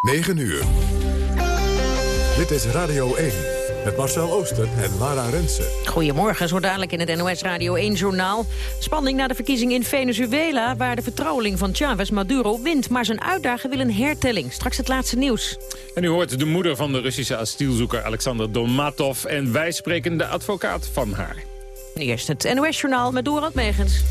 9 uur. Dit is Radio 1 met Marcel Ooster en Lara Rensen. Goedemorgen, zo dadelijk in het NOS Radio 1-journaal. Spanning na de verkiezing in Venezuela... waar de vertrouweling van Chavez Maduro wint. Maar zijn uitdager wil een hertelling. Straks het laatste nieuws. En u hoort de moeder van de Russische asielzoeker Alexander Domatov... en wij spreken de advocaat van haar. Eerst het NOS-journaal met Dorot Megens.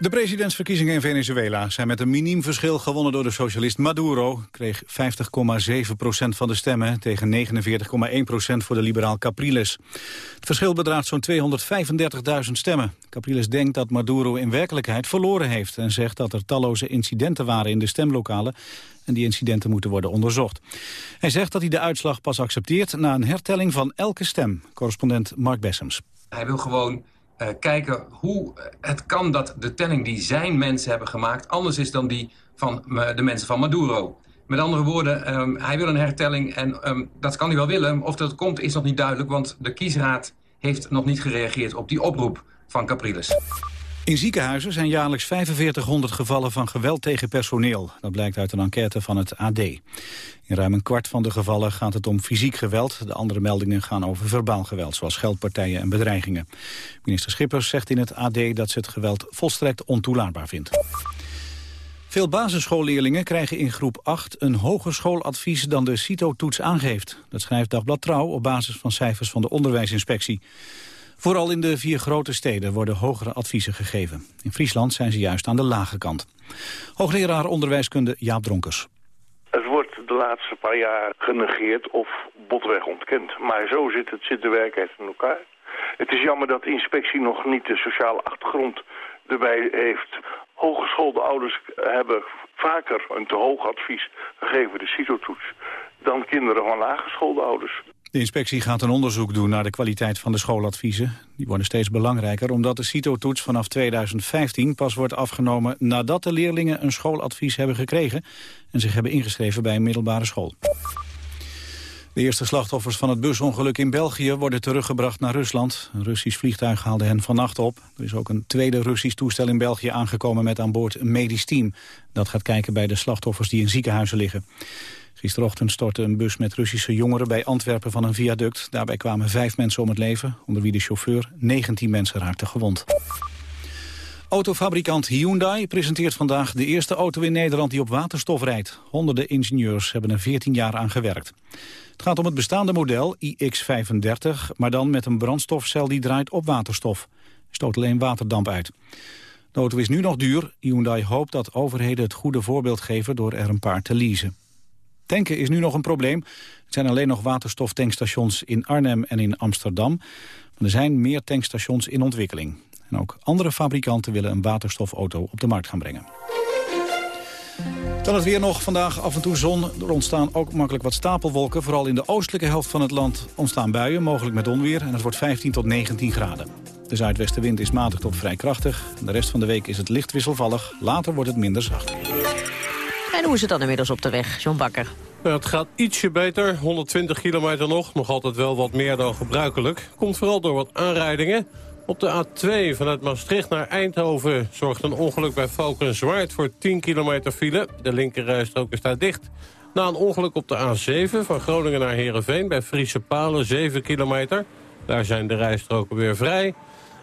De presidentsverkiezingen in Venezuela zijn met een miniem verschil gewonnen door de socialist Maduro. Kreeg 50,7% van de stemmen tegen 49,1% voor de liberaal Capriles. Het verschil bedraagt zo'n 235.000 stemmen. Capriles denkt dat Maduro in werkelijkheid verloren heeft... en zegt dat er talloze incidenten waren in de stemlokalen... en die incidenten moeten worden onderzocht. Hij zegt dat hij de uitslag pas accepteert na een hertelling van elke stem. Correspondent Mark Bessems. Hij wil gewoon uh, kijken hoe het kan dat de telling die zijn mensen hebben gemaakt... anders is dan die van uh, de mensen van Maduro. Met andere woorden, um, hij wil een hertelling en um, dat kan hij wel willen. Of dat komt is nog niet duidelijk, want de kiesraad heeft nog niet gereageerd op die oproep van Capriles. In ziekenhuizen zijn jaarlijks 4500 gevallen van geweld tegen personeel. Dat blijkt uit een enquête van het AD. In ruim een kwart van de gevallen gaat het om fysiek geweld. De andere meldingen gaan over verbaal geweld, zoals geldpartijen en bedreigingen. Minister Schippers zegt in het AD dat ze het geweld volstrekt ontoelaatbaar vindt. Veel basisschoolleerlingen krijgen in groep 8 een hoger schooladvies dan de CITO-toets aangeeft. Dat schrijft Dagblad Trouw op basis van cijfers van de onderwijsinspectie. Vooral in de vier grote steden worden hogere adviezen gegeven. In Friesland zijn ze juist aan de lage kant. Hoogleraar onderwijskunde Jaap Dronkers. Het wordt de laatste paar jaar genegeerd of botweg ontkend. Maar zo zit het, zit de werkelijkheid in elkaar. Het is jammer dat de inspectie nog niet de sociale achtergrond erbij heeft. Hogeschoolde ouders hebben vaker een te hoog advies gegeven, de CITO-toets, dan kinderen van laaggeschoolde ouders. De inspectie gaat een onderzoek doen naar de kwaliteit van de schooladviezen. Die worden steeds belangrijker omdat de CITO-toets vanaf 2015 pas wordt afgenomen nadat de leerlingen een schooladvies hebben gekregen en zich hebben ingeschreven bij een middelbare school. De eerste slachtoffers van het busongeluk in België worden teruggebracht naar Rusland. Een Russisch vliegtuig haalde hen vannacht op. Er is ook een tweede Russisch toestel in België aangekomen met aan boord een medisch team. Dat gaat kijken bij de slachtoffers die in ziekenhuizen liggen. Gisterochtend stortte een bus met Russische jongeren bij Antwerpen van een viaduct. Daarbij kwamen vijf mensen om het leven, onder wie de chauffeur. 19 mensen raakten gewond. Autofabrikant Hyundai presenteert vandaag de eerste auto in Nederland die op waterstof rijdt. Honderden ingenieurs hebben er 14 jaar aan gewerkt. Het gaat om het bestaande model iX35, maar dan met een brandstofcel die draait op waterstof. Stoot alleen waterdamp uit. De auto is nu nog duur. Hyundai hoopt dat overheden het goede voorbeeld geven door er een paar te leasen. Tanken is nu nog een probleem. Er zijn alleen nog waterstoftankstations in Arnhem en in Amsterdam. Maar er zijn meer tankstations in ontwikkeling. En ook andere fabrikanten willen een waterstofauto op de markt gaan brengen. Dan het weer nog. Vandaag af en toe zon. Er ontstaan ook makkelijk wat stapelwolken. Vooral in de oostelijke helft van het land ontstaan buien, mogelijk met onweer. En het wordt 15 tot 19 graden. De zuidwestenwind is matig tot vrij krachtig. De rest van de week is het licht wisselvallig. Later wordt het minder zacht. Hoe is het dan inmiddels op de weg, John Bakker? het gaat ietsje beter, 120 kilometer nog. Nog altijd wel wat meer dan gebruikelijk. Komt vooral door wat aanrijdingen. Op de A2 vanuit Maastricht naar Eindhoven zorgt een ongeluk bij Valkenswaard voor 10 kilometer file. De linkerrijstrook is daar dicht. Na een ongeluk op de A7 van Groningen naar Heerenveen bij Friese Palen 7 kilometer. Daar zijn de rijstroken weer vrij.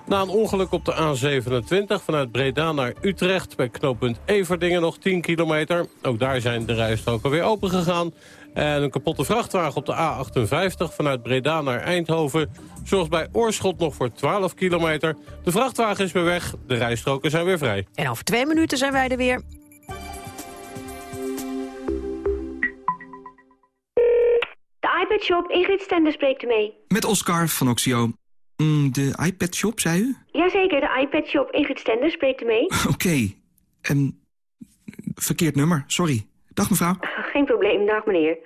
Na een ongeluk op de A27 vanuit Breda naar Utrecht... bij knooppunt Everdingen nog 10 kilometer. Ook daar zijn de rijstroken weer open gegaan. En een kapotte vrachtwagen op de A58 vanuit Breda naar Eindhoven... zorgt bij Oorschot nog voor 12 kilometer. De vrachtwagen is weer weg, de rijstroken zijn weer vrij. En over twee minuten zijn wij er weer. De iPad Shop, Ingrid Stender spreekt u mee. Met Oscar van Oxio. Mm, de iPad Shop, zei u? Jazeker, de iPad Shop. Ingrid Stender spreekt u mee. Oké. Okay. Um, verkeerd nummer, sorry. Dag mevrouw. Geen probleem, dag meneer.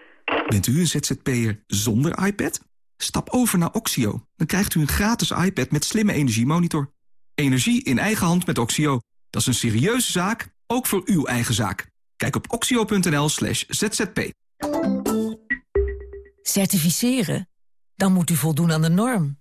Bent u een ZZP'er zonder iPad? Stap over naar Oxio. Dan krijgt u een gratis iPad met slimme energiemonitor. Energie in eigen hand met Oxio. Dat is een serieuze zaak, ook voor uw eigen zaak. Kijk op oxio.nl slash zzp. Certificeren? Dan moet u voldoen aan de norm.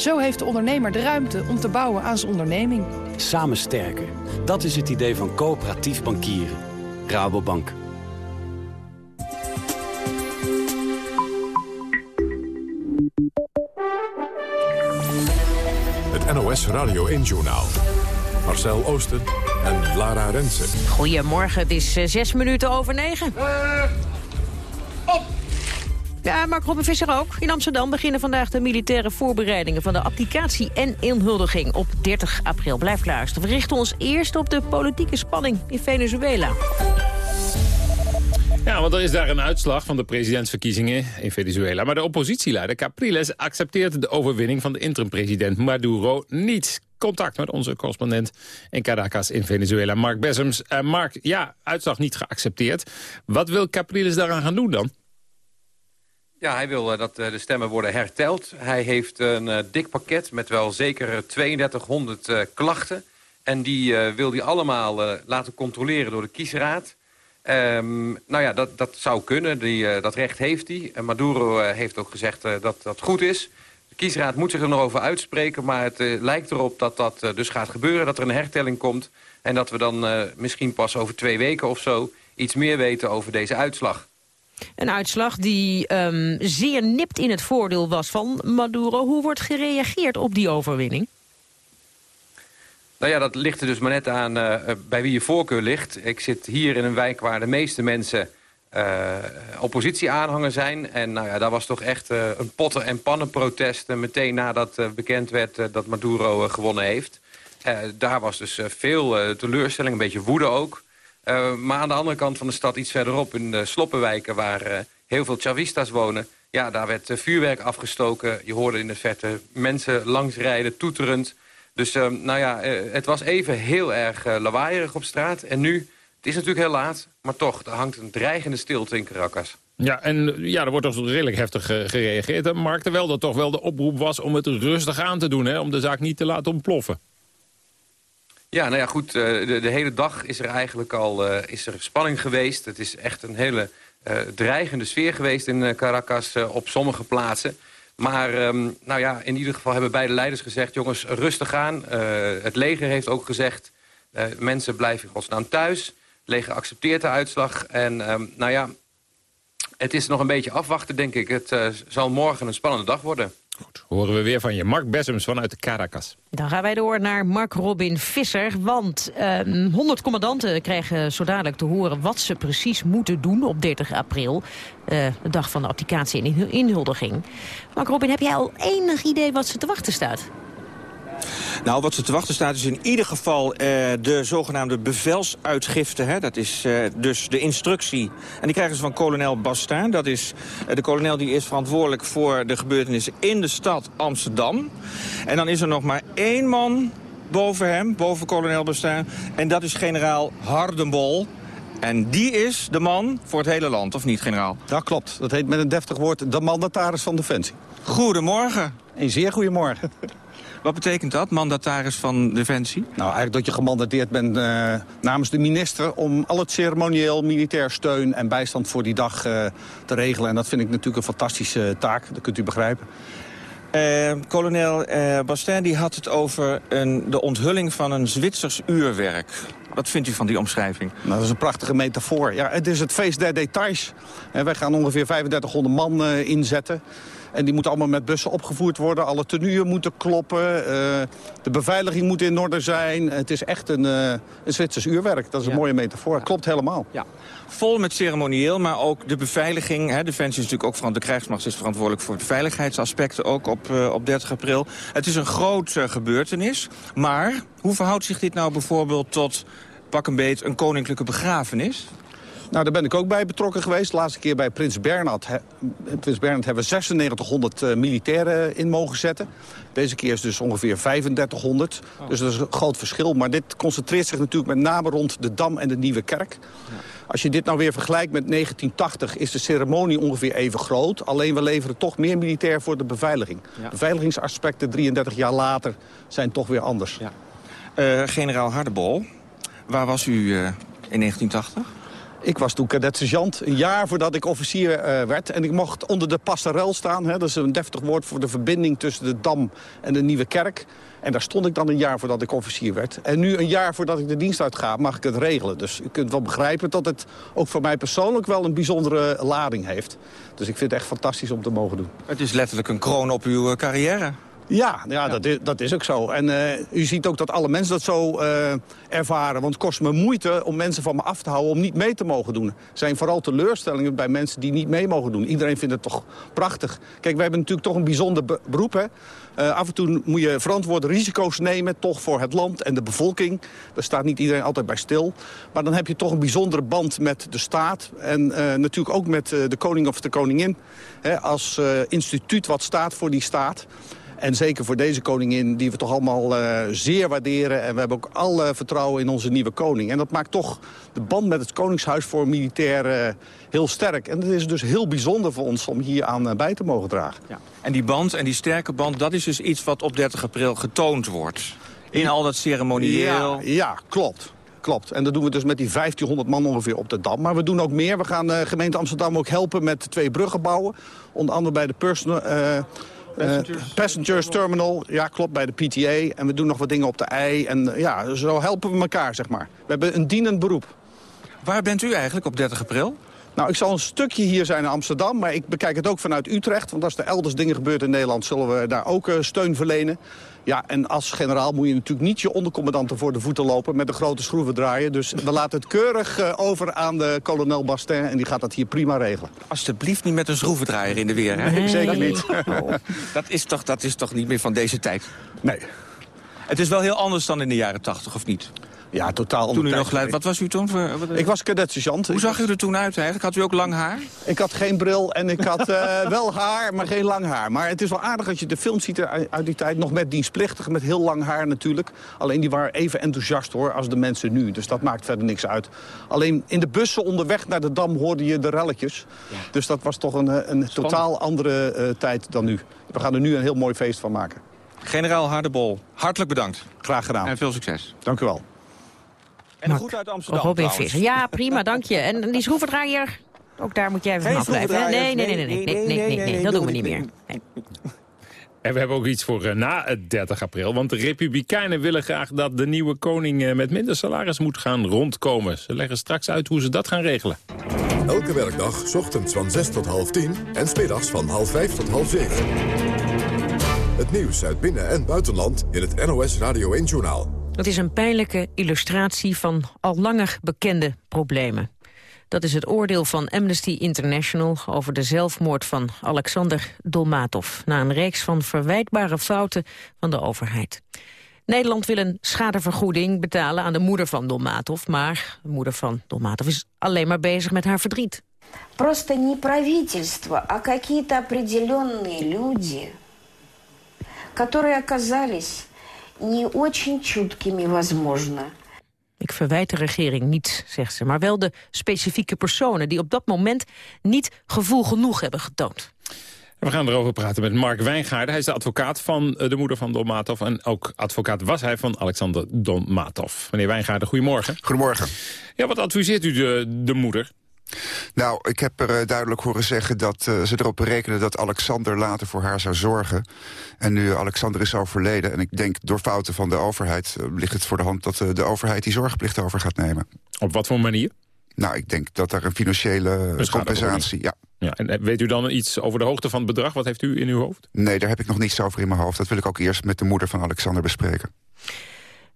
Zo heeft de ondernemer de ruimte om te bouwen aan zijn onderneming. Samen sterker. Dat is het idee van coöperatief bankieren. Rabobank. Het NOS Radio 1-journaal. Marcel Oosten en Lara Rensen. Goedemorgen, het is uh, zes minuten over negen. op! Ja, Mark Robin Visser ook. In Amsterdam beginnen vandaag de militaire voorbereidingen... van de applicatie en inhuldiging op 30 april. Blijf luisteren. We richten ons eerst op de politieke spanning in Venezuela. Ja, want er is daar een uitslag van de presidentsverkiezingen in Venezuela. Maar de oppositieleider Capriles accepteert de overwinning van de interim-president Maduro niet. Contact met onze correspondent in Caracas in Venezuela, Mark Bessems. Uh, Mark, ja, uitslag niet geaccepteerd. Wat wil Capriles daaraan gaan doen dan? Ja, hij wil uh, dat uh, de stemmen worden herteld. Hij heeft een uh, dik pakket met wel zeker 3200 klachten. En die wil hij allemaal laten controleren door de kiesraad. Um, nou ja, dat, dat zou kunnen. Die, dat recht heeft hij. Maduro heeft ook gezegd dat dat goed is. De kiesraad moet zich er nog over uitspreken. Maar het lijkt erop dat dat dus gaat gebeuren. Dat er een hertelling komt. En dat we dan misschien pas over twee weken of zo... iets meer weten over deze uitslag. Een uitslag die um, zeer nipt in het voordeel was van Maduro. Hoe wordt gereageerd op die overwinning? Nou ja, dat ligt er dus maar net aan uh, bij wie je voorkeur ligt. Ik zit hier in een wijk waar de meeste mensen uh, oppositieaanhanger zijn. En nou ja, daar was toch echt een potten- en pannenprotest... meteen nadat bekend werd dat Maduro gewonnen heeft. daar was dus veel teleurstelling, een beetje woede ook... Uh, maar aan de andere kant van de stad, iets verderop... in de sloppenwijken waar uh, heel veel Chavistas wonen... ja, daar werd uh, vuurwerk afgestoken. Je hoorde in de verte mensen langsrijden, toeterend. Dus nou ja, het was even heel erg lawaaierig op straat. En nu, het is natuurlijk heel laat... maar toch, er hangt een dreigende stilte in Caracas. Ja, en ja, er wordt toch redelijk heftig gereageerd. Mark, terwijl dat toch wel de oproep was om het rustig aan te doen... Hè, om de zaak niet te laten ontploffen. Ja, nou ja, goed. De, de hele dag is er eigenlijk al uh, is er spanning geweest. Het is echt een hele uh, dreigende sfeer geweest in Caracas op sommige plaatsen. Maar um, nou ja, in ieder geval hebben beide leiders gezegd... jongens, rustig aan. het leger heeft ook gezegd... mensen blijven in godsnaam thuis. Het leger accepteert de uitslag. En um, nou ja, het is nog een beetje afwachten, denk ik. Het zal morgen een spannende dag worden. Goed, horen we weer van je. Mark Bessems vanuit Caracas. Dan gaan wij door naar Mark Robin Visser. Want eh, 100 commandanten krijgen zo dadelijk te horen wat ze precies moeten doen op 30 april. Uh, de dag van de applicatie en inhuldiging. Mark Robin, heb jij al enig idee wat ze te wachten staat? Nou, wat ze te wachten staat is in ieder geval uh, de zogenaamde bevelsuitgifte. Hè? Dat is uh, dus de instructie. En die krijgen ze van kolonel Bastin. Dat is uh, de kolonel die is verantwoordelijk voor de gebeurtenissen in de stad Amsterdam. En dan is er nog maar één man boven hem, boven kolonel Bastin. En dat is generaal Hardenbol. En die is de man voor het hele land, of niet, generaal? Ja, klopt. Dat heet met een deftig woord de mandataris van Defensie. Goedemorgen. Een zeer goedemorgen. Wat betekent dat, mandataris van Defensie? Nou, eigenlijk dat je gemandateerd bent uh, namens de minister... om al het ceremonieel, militair steun en bijstand voor die dag uh, te regelen. En dat vind ik natuurlijk een fantastische taak, dat kunt u begrijpen. Uh, kolonel uh, Bastin die had het over een, de onthulling van een Zwitsers uurwerk. Wat vindt u van die omschrijving? Nou, dat is een prachtige metafoor. Ja, het is het feest der details. En wij gaan ongeveer 3500 man uh, inzetten. En die moeten allemaal met bussen opgevoerd worden. Alle tenuën moeten kloppen. Uh, de beveiliging moet in orde zijn. Het is echt een, uh, een Zwitsers uurwerk. Dat is een mooie metafoor. Ja. Klopt helemaal. Ja. Vol met ceremonieel, maar ook de beveiliging. Hè. Defensie is natuurlijk ook van de krijgsmacht is verantwoordelijk voor de veiligheidsaspecten. Ook op, uh, op 30 april. Het is een groot gebeurtenis. Maar hoe verhoudt zich dit nou bijvoorbeeld tot pak een beet een koninklijke begrafenis? Nou, daar ben ik ook bij betrokken geweest. De laatste keer bij Prins Bernhard, he, Prins Bernhard hebben we 9600 uh, militairen in mogen zetten. Deze keer is dus ongeveer 3500. Oh. Dus dat is een groot verschil. Maar dit concentreert zich natuurlijk met name rond de Dam en de Nieuwe Kerk. Ja. Als je dit nou weer vergelijkt met 1980 is de ceremonie ongeveer even groot. Alleen we leveren toch meer militair voor de beveiliging. Ja. Beveiligingsaspecten 33 jaar later zijn toch weer anders. Ja. Uh, generaal Hardebol, waar was u uh, in 1980? Ik was toen cadet-sergeant, een jaar voordat ik officier uh, werd. En ik mocht onder de passerel staan. Hè, dat is een deftig woord voor de verbinding tussen de Dam en de Nieuwe Kerk. En daar stond ik dan een jaar voordat ik officier werd. En nu een jaar voordat ik de dienst uitga, mag ik het regelen. Dus u kunt wel begrijpen dat het ook voor mij persoonlijk wel een bijzondere lading heeft. Dus ik vind het echt fantastisch om te mogen doen. Het is letterlijk een kroon op uw carrière. Ja, ja. Dat, is, dat is ook zo. En uh, u ziet ook dat alle mensen dat zo uh, ervaren. Want het kost me moeite om mensen van me af te houden om niet mee te mogen doen. Er zijn vooral teleurstellingen bij mensen die niet mee mogen doen. Iedereen vindt het toch prachtig. Kijk, wij hebben natuurlijk toch een bijzonder be beroep. Hè? Uh, af en toe moet je verantwoorde risico's nemen, toch voor het land en de bevolking. Daar staat niet iedereen altijd bij stil. Maar dan heb je toch een bijzondere band met de staat. En natuurlijk ook met de koning of de koningin. Hè, als instituut wat staat voor die staat. En zeker voor deze koningin, die we toch allemaal uh, zeer waarderen. En we hebben ook alle vertrouwen in onze nieuwe koning. En dat maakt toch de band met het koningshuis voor militair uh, heel sterk. En het is dus heel bijzonder voor ons om hier aan uh, bij te mogen dragen. Ja. En die band en die sterke band, dat is dus iets wat op 30 april getoond wordt. In al dat ceremonieel. Ja, ja klopt. Klopt. En dat doen we dus met die 1500 man ongeveer op de Dam. Maar we doen ook meer. We gaan de gemeente Amsterdam ook helpen met twee bruggen bouwen. Onder andere bij de personal... Passengers. Uh, passengers Terminal, ja klopt, bij de PTA. En we doen nog wat dingen op de ei. En ja, zo helpen we elkaar, zeg maar. We hebben een dienend beroep. Waar bent u eigenlijk op 30 april? Nou, ik zal een stukje hier zijn in Amsterdam, maar ik bekijk het ook vanuit Utrecht. Want als er elders dingen gebeuren in Nederland, zullen we daar ook uh, steun verlenen. Ja, en als generaal moet je natuurlijk niet je ondercommandanten voor de voeten lopen met een grote schroevendraaier. Dus we laten het keurig uh, over aan de kolonel Bastin en die gaat dat hier prima regelen. Alsjeblieft niet met een schroevendraaier in de weer, hè? Nee, zeker niet. dat, is toch, dat is toch niet meer van deze tijd? Nee. Het is wel heel anders dan in de jaren tachtig, of niet? Ja, totaal Toen u nog leid, Wat was u toen? Voor, wat, ik was cadet-sergeant. Hoe zag u er toen uit eigenlijk? Had u ook lang haar? Ik had geen bril en ik had uh, wel haar, maar geen lang haar. Maar het is wel aardig als je de film ziet uit die tijd. Nog met dienstplichtig, met heel lang haar natuurlijk. Alleen die waren even enthousiast hoor, als de mensen nu. Dus dat maakt verder niks uit. Alleen in de bussen onderweg naar de Dam hoorde je de relletjes. Ja. Dus dat was toch een, een totaal andere uh, tijd dan nu. We gaan er nu een heel mooi feest van maken. Generaal Hardebol, hartelijk bedankt. Graag gedaan. En veel succes. Dank u wel. En goed uit Amsterdam Ja, prima, dank je. En die schroevendraaier, ook daar moet jij even vanaf blijven. Nee, nee, nee, nee, nee, nee, nee, nee, nee, dat doen we niet meer. Nee. En we hebben ook iets voor uh, na het 30 april. Want de Republikeinen willen graag dat de nieuwe koning uh, met minder salaris moet gaan rondkomen. Ze leggen straks uit hoe ze dat gaan regelen. Elke werkdag, ochtends van 6 tot half 10 en smiddags van half 5 tot half 7. Het nieuws uit binnen- en buitenland in het NOS Radio 1-journaal. Het is een pijnlijke illustratie van al langer bekende problemen. Dat is het oordeel van Amnesty International over de zelfmoord van Alexander Dolmatov... na een reeks van verwijtbare fouten van de overheid. Nederland wil een schadevergoeding betalen aan de moeder van Dolmatov... maar de moeder van Dolmatov is alleen maar bezig met haar verdriet. Просто не правительство, а какие-то определенные люди, которые оказались не очень чуткими, возможно. Ik verwijt de regering niet, zegt ze, maar wel de specifieke personen... die op dat moment niet gevoel genoeg hebben getoond. We gaan erover praten met Mark Wijngaarden. Hij is de advocaat van de moeder van Don Matov. En ook advocaat was hij van Alexander Don Matov. Meneer Wijngaarden, goedemorgen. Goedemorgen. Ja, wat adviseert u de, de moeder? Nou, ik heb er duidelijk horen zeggen dat ze erop berekenen dat Alexander later voor haar zou zorgen. En nu Alexander is overleden en ik denk door fouten van de overheid... ligt het voor de hand dat de overheid die zorgplicht over gaat nemen. Op wat voor manier? Nou, ik denk dat daar een financiële compensatie... Ja. Ja, en weet u dan iets over de hoogte van het bedrag? Wat heeft u in uw hoofd? Nee, daar heb ik nog niets over in mijn hoofd. Dat wil ik ook eerst met de moeder van Alexander bespreken.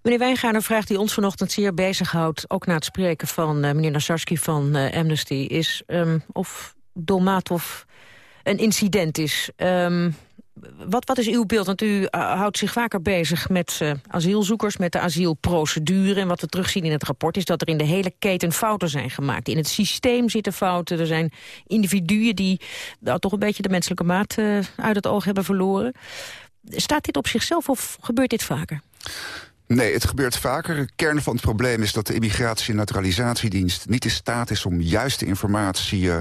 Meneer Wijngaarder, vraag die ons vanochtend zeer bezighoudt... ook na het spreken van uh, meneer Nazarski van uh, Amnesty... is um, of Dolmatov een incident is. Um, wat, wat is uw beeld? Want u uh, houdt zich vaker bezig met asielzoekers, met de asielprocedure. En wat we terugzien in het rapport is dat er in de hele keten fouten zijn gemaakt. In het systeem zitten fouten. Er zijn individuen die nou, toch een beetje de menselijke maat uit het oog hebben verloren. Staat dit op zichzelf of gebeurt dit vaker? Nee, het gebeurt vaker. De kern van het probleem is dat de Immigratie- en Naturalisatiedienst... niet in staat is om juiste informatie uh,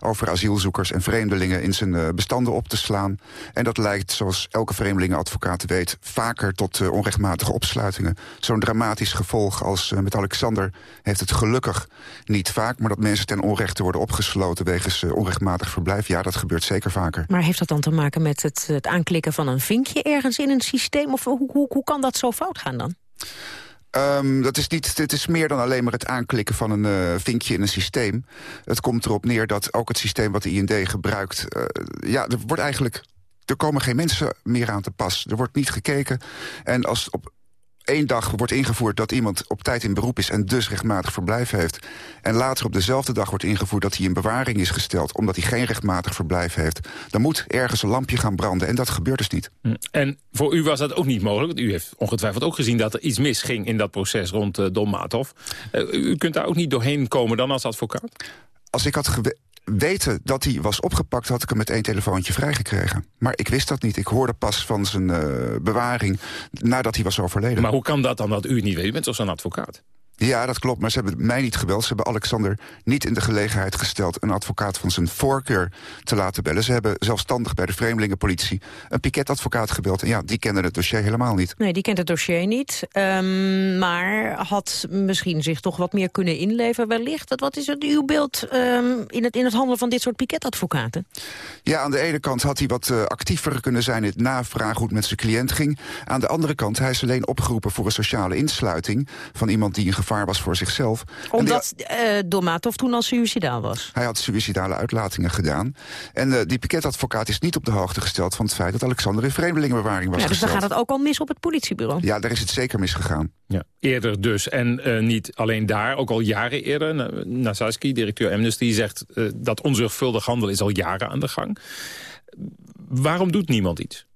over asielzoekers en vreemdelingen... in zijn uh, bestanden op te slaan. En dat leidt, zoals elke vreemdelingenadvocaat weet... vaker tot uh, onrechtmatige opsluitingen. Zo'n dramatisch gevolg als met Alexander heeft het gelukkig niet vaak... maar dat mensen ten onrechte worden opgesloten wegens onrechtmatig verblijf... ja, dat gebeurt zeker vaker. Maar heeft dat dan te maken met het, het aanklikken van een vinkje ergens in een systeem? Of hoe, hoe, hoe kan dat zo fout gaan dan? Um, dat is niet, dit is meer dan alleen maar het aanklikken van een uh, vinkje in een systeem. Het komt erop neer dat ook het systeem wat de IND gebruikt... Uh, ja, er wordt eigenlijk... Er komen geen mensen meer aan te pas. Er wordt niet gekeken. En als op één dag wordt ingevoerd dat iemand op tijd in beroep is... en dus rechtmatig verblijf heeft. En later op dezelfde dag wordt ingevoerd dat hij in bewaring is gesteld... omdat hij geen rechtmatig verblijf heeft. Dan moet ergens een lampje gaan branden en dat gebeurt dus niet. Hm. En voor u was dat ook niet mogelijk? Want u heeft ongetwijfeld ook gezien dat er iets misging in dat proces rond uh, Don Maathoff. Uh, u kunt daar ook niet doorheen komen dan als advocaat? Als ik had weten dat hij was opgepakt... had ik hem met één telefoontje vrijgekregen. Maar ik wist dat niet. Ik hoorde pas van zijn uh, bewaring nadat hij was overleden. Maar hoe kan dat dan dat u het niet weet? U bent toch zo'n advocaat? Ja, dat klopt, maar ze hebben mij niet gebeld. Ze hebben Alexander niet in de gelegenheid gesteld... een advocaat van zijn voorkeur te laten bellen. Ze hebben zelfstandig bij de Vreemdelingenpolitie... een piketadvocaat gebeld. En ja, die kende het dossier helemaal niet. Nee, die kent het dossier niet. Um, maar had misschien zich toch wat meer kunnen inleveren wellicht. Wat is het uw beeld um, in, het, in het handelen van dit soort piketadvocaten? Ja, aan de ene kant had hij wat uh, actiever kunnen zijn... in het navragen hoe het met zijn cliënt ging. Aan de andere kant, hij is alleen opgeroepen voor een sociale insluiting... van iemand die een gevaar was voor zichzelf. Omdat die, uh, Dolmatov toen al suicidaal was? Hij had suicidale uitlatingen gedaan. En uh, die piketadvocaat is niet op de hoogte gesteld van het feit... dat Alexander in vreemdelingenbewaring was ja, Dus gesteld. dan gaat het ook al mis op het politiebureau? Ja, daar is het zeker misgegaan. Ja, eerder dus. En uh, niet alleen daar, ook al jaren eerder. Nasaski, directeur Amnesty, zegt uh, dat onzorgvuldig handel is al jaren aan de gang. Waarom doet niemand iets?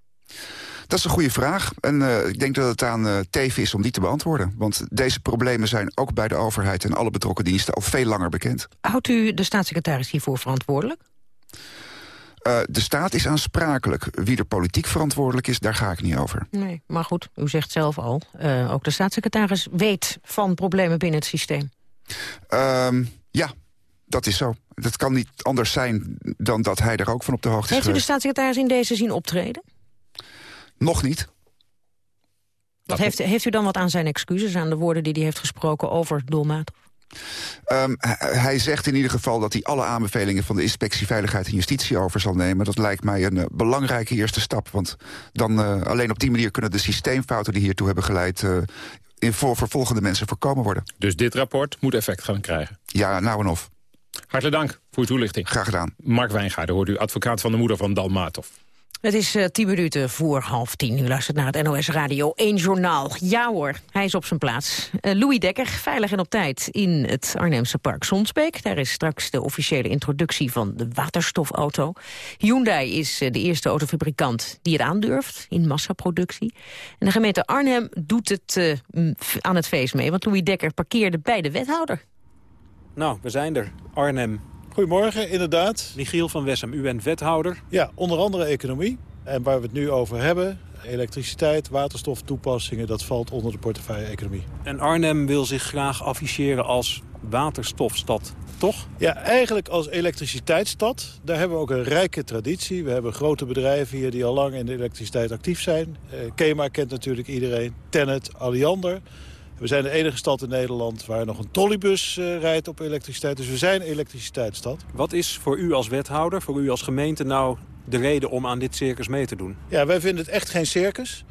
Dat is een goede vraag. En uh, ik denk dat het aan uh, Teven is om die te beantwoorden. Want deze problemen zijn ook bij de overheid en alle betrokken diensten al veel langer bekend. Houdt u de staatssecretaris hiervoor verantwoordelijk? Uh, de staat is aansprakelijk. Wie er politiek verantwoordelijk is, daar ga ik niet over. Nee, maar goed, u zegt zelf al, uh, ook de staatssecretaris weet van problemen binnen het systeem. Uh, ja, dat is zo. Dat kan niet anders zijn dan dat hij er ook van op de hoogte Heeft is Heeft u de staatssecretaris in deze zin optreden? Nog niet. Wat heeft, heeft u dan wat aan zijn excuses, aan de woorden die hij heeft gesproken over doelmatig? Um, hij zegt in ieder geval dat hij alle aanbevelingen van de Inspectie Veiligheid en Justitie over zal nemen. Dat lijkt mij een uh, belangrijke eerste stap. Want dan uh, alleen op die manier kunnen de systeemfouten die hiertoe hebben geleid... Uh, in voor vervolgende mensen voorkomen worden. Dus dit rapport moet effect gaan krijgen? Ja, nou en of. Hartelijk dank voor uw toelichting. Graag gedaan. Mark Wijngaarden hoort u, advocaat van de moeder van Dalmatov. Het is uh, tien minuten voor half tien. U luistert naar het NOS Radio 1 Journaal. Ja hoor, hij is op zijn plaats. Uh, Louis Dekker, veilig en op tijd in het Arnhemse park Sonsbeek. Daar is straks de officiële introductie van de waterstofauto. Hyundai is uh, de eerste autofabrikant die het aandurft in massaproductie. En de gemeente Arnhem doet het aan het feest mee. Want Louis Dekker parkeerde bij de wethouder. Nou, we zijn er. Arnhem. Goedemorgen, inderdaad. Michiel van Wessem, u bent wethouder. Ja, onder andere economie. En waar we het nu over hebben, elektriciteit, waterstoftoepassingen... dat valt onder de portefeuille economie. En Arnhem wil zich graag afficheren als waterstofstad, toch? Ja, eigenlijk als elektriciteitsstad. Daar hebben we ook een rijke traditie. We hebben grote bedrijven hier die al lang in de elektriciteit actief zijn. Uh, Kema kent natuurlijk iedereen. Tennet, Alliander. We zijn de enige stad in Nederland waar nog een trolleybus uh, rijdt op elektriciteit. Dus we zijn elektriciteitsstad. Wat is voor u als wethouder, voor u als gemeente nou de reden om aan dit circus mee te doen? Ja, wij vinden het echt geen circus.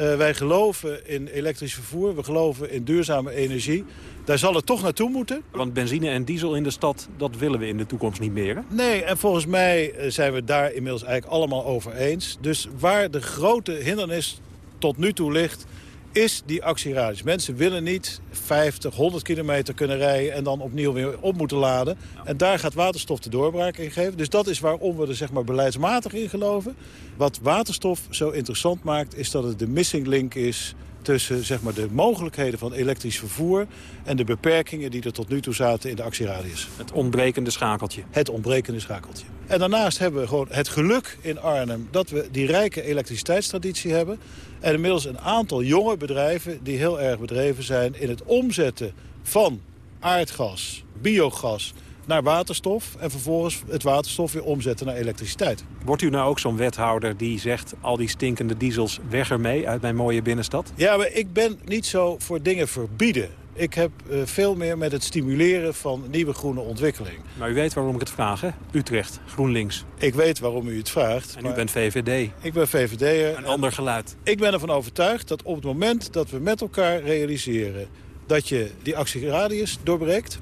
Uh, wij geloven in elektrisch vervoer, we geloven in duurzame energie. Daar zal het toch naartoe moeten. Want benzine en diesel in de stad, dat willen we in de toekomst niet meer, hè? Nee, en volgens mij zijn we daar inmiddels eigenlijk allemaal over eens. Dus waar de grote hindernis tot nu toe ligt is die actieradius. Mensen willen niet 50, 100 kilometer kunnen rijden... en dan opnieuw weer op moeten laden. En daar gaat waterstof de doorbraak in geven. Dus dat is waarom we er zeg maar, beleidsmatig in geloven. Wat waterstof zo interessant maakt... is dat het de missing link is tussen zeg maar, de mogelijkheden van elektrisch vervoer... en de beperkingen die er tot nu toe zaten in de actieradius. Het ontbrekende schakeltje. Het ontbrekende schakeltje. En daarnaast hebben we gewoon het geluk in Arnhem... dat we die rijke elektriciteitstraditie hebben... en inmiddels een aantal jonge bedrijven die heel erg bedreven zijn... in het omzetten van aardgas, biogas naar waterstof... en vervolgens het waterstof weer omzetten naar elektriciteit. Wordt u nou ook zo'n wethouder die zegt... al die stinkende diesels weg ermee uit mijn mooie binnenstad? Ja, maar ik ben niet zo voor dingen verbieden. Ik heb uh, veel meer met het stimuleren van nieuwe groene ontwikkeling. Maar u weet waarom ik het vraag, hè? Utrecht, GroenLinks. Ik weet waarom u het vraagt. En u bent VVD. Ik ben VVD'er. Een ander geluid. Ik ben ervan overtuigd dat op het moment dat we met elkaar realiseren... dat je die actieradius doorbreekt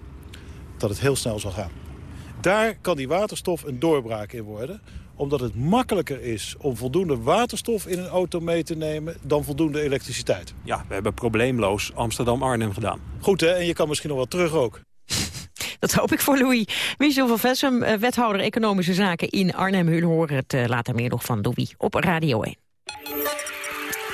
dat het heel snel zal gaan. Daar kan die waterstof een doorbraak in worden omdat het makkelijker is om voldoende waterstof in een auto mee te nemen... dan voldoende elektriciteit. Ja, we hebben probleemloos Amsterdam-Arnhem gedaan. Goed, hè? En je kan misschien nog wel terug ook. Dat hoop ik voor Louis. Michel van Vessem, eh, wethouder Economische Zaken in Arnhem. U hoort het eh, later meer nog van Louis op Radio 1.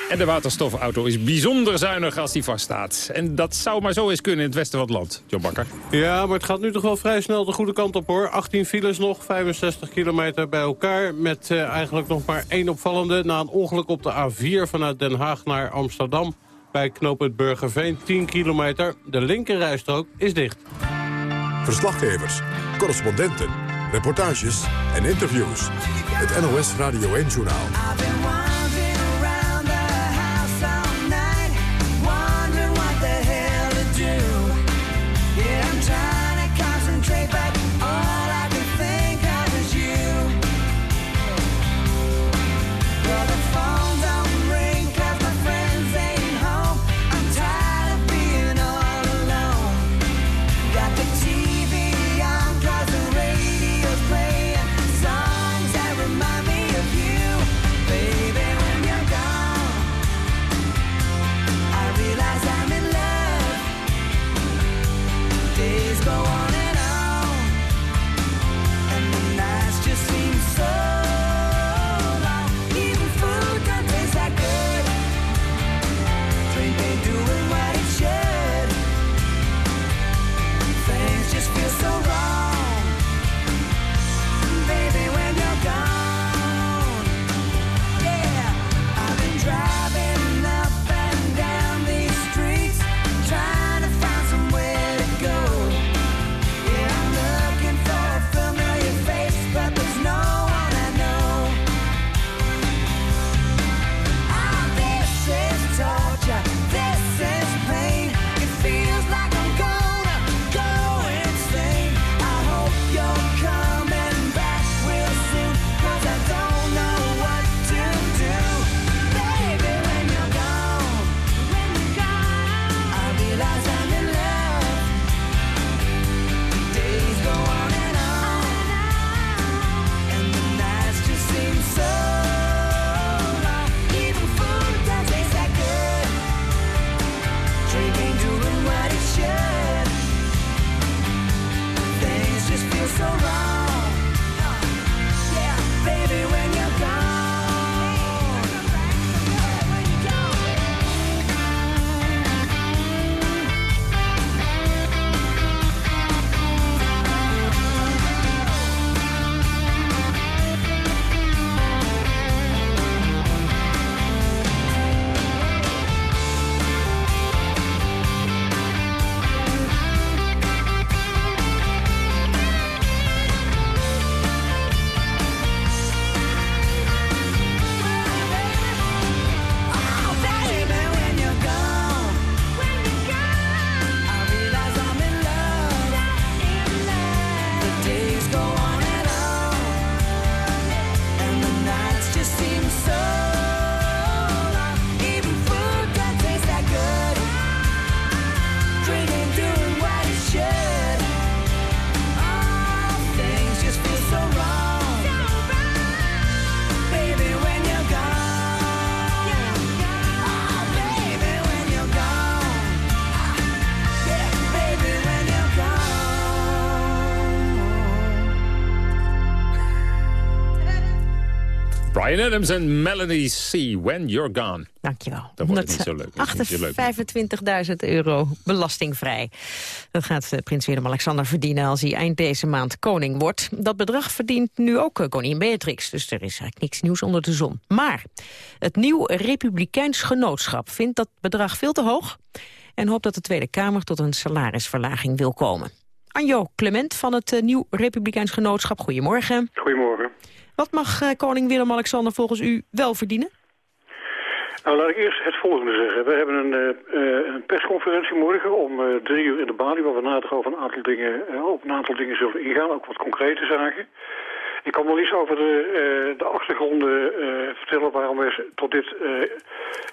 En de waterstofauto is bijzonder zuinig als die vaststaat. En dat zou maar zo eens kunnen in het westen van het land. John Bakker. Ja, maar het gaat nu toch wel vrij snel de goede kant op hoor. 18 files nog, 65 kilometer bij elkaar. Met uh, eigenlijk nog maar één opvallende. Na een ongeluk op de A4 vanuit Den Haag naar Amsterdam. Bij knooppunt Burgerveen, 10 kilometer. De linkerrijstrook is dicht. Verslaggevers, correspondenten, reportages en interviews. Het NOS Radio 1-journaal. Brian Adams en Melanie C. When You're Gone. Dankjewel. Dat wordt het niet zo leuk. Dat is niet zo leuk. 25.000 euro belastingvrij. Dat gaat eh, prins Willem-Alexander verdienen als hij eind deze maand koning wordt. Dat bedrag verdient nu ook eh, koningin Beatrix. Dus er is eigenlijk niks nieuws onder de zon. Maar het nieuw Republikeins Genootschap vindt dat bedrag veel te hoog... en hoopt dat de Tweede Kamer tot een salarisverlaging wil komen. Anjo Clement van het eh, Nieuw Republikeins Genootschap, goedemorgen. Goedemorgen. Wat mag eh, koning Willem-Alexander volgens u wel verdienen? Nou, laat ik eerst het volgende zeggen. We hebben een, eh, eh, een persconferentie morgen om eh, drie uur in de Bali... waar we nader over een aantal dingen, eh, op een aantal dingen zullen ingaan, ook wat concrete zaken. Ik kan wel iets over de, eh, de achtergronden eh, vertellen waarom we tot dit eh,